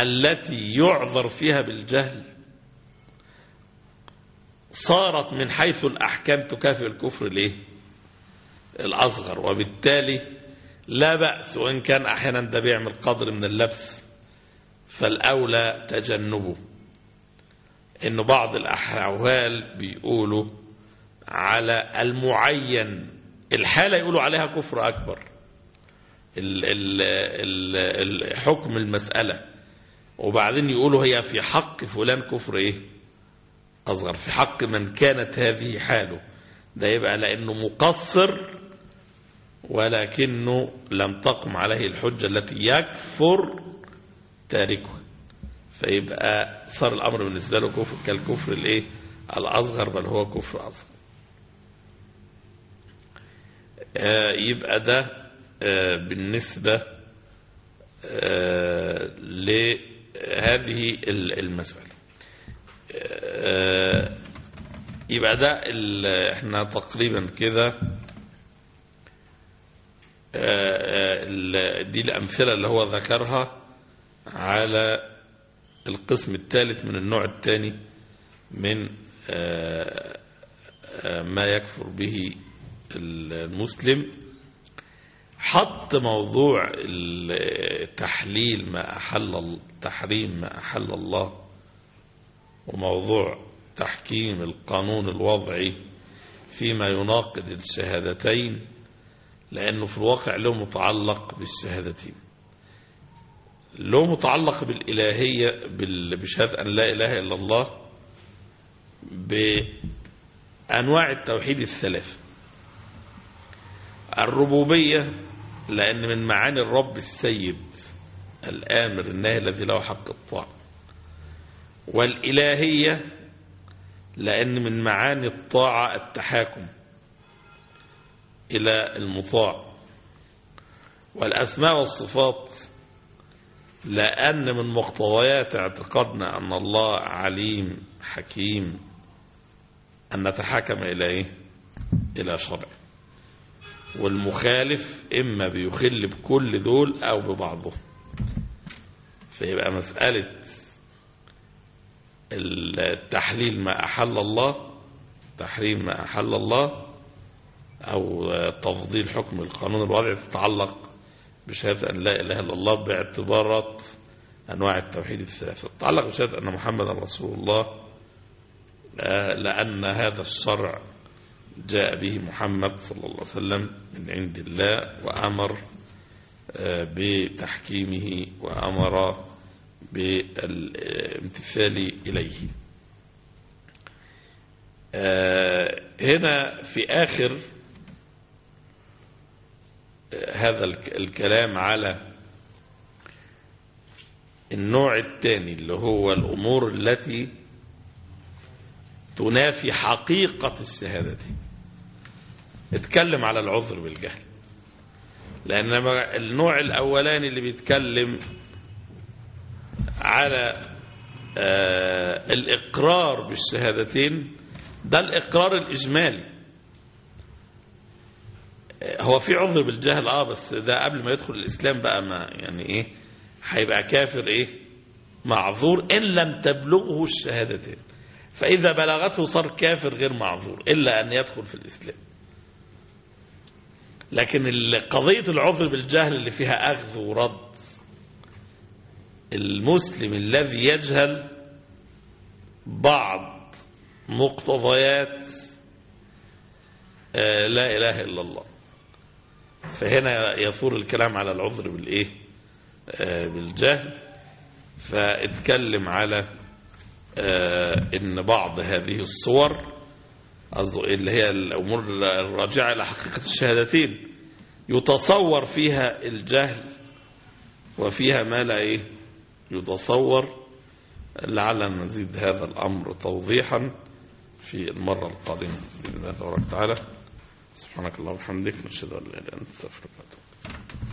التي يعذر فيها بالجهل صارت من حيث الأحكام تكافئ الكفر ليه؟ الأصغر. وبالتالي لا بأس وإن كان أحيانا ده بيعمل قدر من اللبس فالأولى تجنبه. إن بعض الأحوال بيقولوا على المعين الحالة يقولوا عليها كفر أكبر. ال ال ال حكم المسألة. وبعدين يقولوا هي في حق فلان كفر إيه؟ أصغر. في حق من كانت هذه حاله. ده يبقى لأنه مقصر ولكنه لم تقم عليه الحجة التي يكفر تاركها. فيبقى صار الأمر بالنسبة له كفر كالكفر الإيه؟ الأصغر بل هو كفر أصغر. آه يبقى ده آه بالنسبة آه لهذه المسألة. يبقى ده إحنا تقريبا كده دي الأمثلة اللي هو ذكرها على القسم الثالث من النوع الثاني من ما يكفر به المسلم. حط موضوع تحليل ما أحل تحريم ما أحل الله وموضوع تحكيم القانون الوضعي فيما يناقض الشهادتين. لأنه في الواقع له متعلق بالشهادتين له متعلق بالإلهية بشهادة أن لا إله إلا الله بأنواع التوحيد الثلاثة الربوبية لأن من معاني الرب السيد الآمر الناهي الذي له حق الطاعة. والإلهية لأن من معاني الطاعة التحاكم. إلى المطاع والأسماء والصفات لأن من مقتضيات اعتقادنا أن الله عليم حكيم أن نتحاكم إلى إيه؟ إلى شرع والمخالف إما بيخل بكل دول أو ببعضهم فيبقى مسألة التحليل ما أحل الله تحريم ما أحل الله أو تفضيل حكم القانون الوضعي تتعلق بشهادة أن لا إله إلا الله باعتبارات أنواع التوحيد الثلاثة. تتعلق بشهادة أن محمد رسول الله لأن هذا الشرع جاء به محمد صلى الله عليه وسلم من عند الله وأمر بتحكيمه وأمر بالامتثال إليه. هنا في آخر هذا الكلام على النوع الثاني اللي هو الأمور التي تنافي حقيقة الشهادة. اتكلم على العذر بالجهل. لأن النوع الأولاني اللي بيتكلم على آه الإقرار بالشهادتين ده الإقرار الإجمالي. هو في عذر بالجهل آه بس ده قبل ما يدخل الإسلام بقى ما يعني إيه هيبقى كافر إيه معذور إن لم تبلغه الشهادتين. فإذا بلغته صار كافر غير معذور إلا أن يدخل في الإسلام. لكن قضية العذر بالجهل اللي فيها أخذ ورد المسلم الذي يجهل بعض مقتضيات لا إله إلا الله. فهنا يثور الكلام على العذر بالإيه؟ بالجهل. فاتكلم على إن بعض هذه الصور اللي هي الأمور الراجعة إلى حقيقة الشهادتين يتصور فيها الجهل وفيها ما لا إيه؟ يتصور. لعل نزيد هذا الأمر توضيحا في المرة القادمة بإذن الله تبارك وتعالى. سبحانك اللهم وبحمدك نشهد أن لا إله إلا أنت استغفرك واتوب